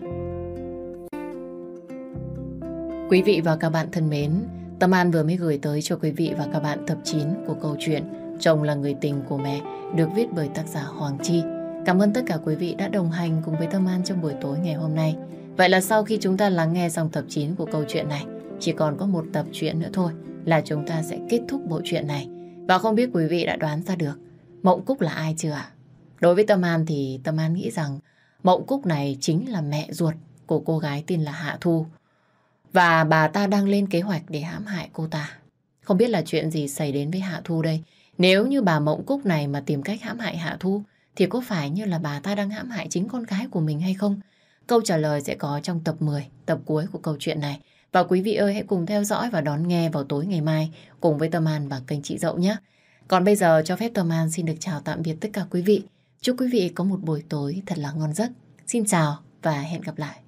Quý vị và các bạn thân mến, Tâm An vừa mới gửi tới cho quý vị và các bạn tập 9 của câu chuyện Chồng là người tình của mẹ được viết bởi tác giả Hoàng Chi. Cảm ơn tất cả quý vị đã đồng hành cùng với Tâm An trong buổi tối ngày hôm nay. Vậy là sau khi chúng ta lắng nghe xong tập 9 của câu chuyện này, chỉ còn có một tập truyện nữa thôi là chúng ta sẽ kết thúc bộ truyện này. Và không biết quý vị đã đoán ra được Mộng Cúc là ai chưa ạ? Đối với Tâm An thì Tâm An nghĩ rằng Mộng Cúc này chính là mẹ ruột của cô gái tên là Hạ Thu. Và bà ta đang lên kế hoạch để hãm hại cô ta. Không biết là chuyện gì xảy đến với Hạ Thu đây. Nếu như bà Mộng Cúc này mà tìm cách hãm hại Hạ Thu thì có phải như là bà ta đang hãm hại chính con gái của mình hay không? Câu trả lời sẽ có trong tập 10, tập cuối của câu chuyện này. Và quý vị ơi, hãy cùng theo dõi và đón nghe vào tối ngày mai cùng với Tâm An và kênh Chị Dậu nhé. Còn bây giờ, cho phép Tâm An xin được chào tạm biệt tất cả quý vị. Chúc quý vị có một buổi tối thật là ngon giấc. Xin chào và hẹn gặp lại.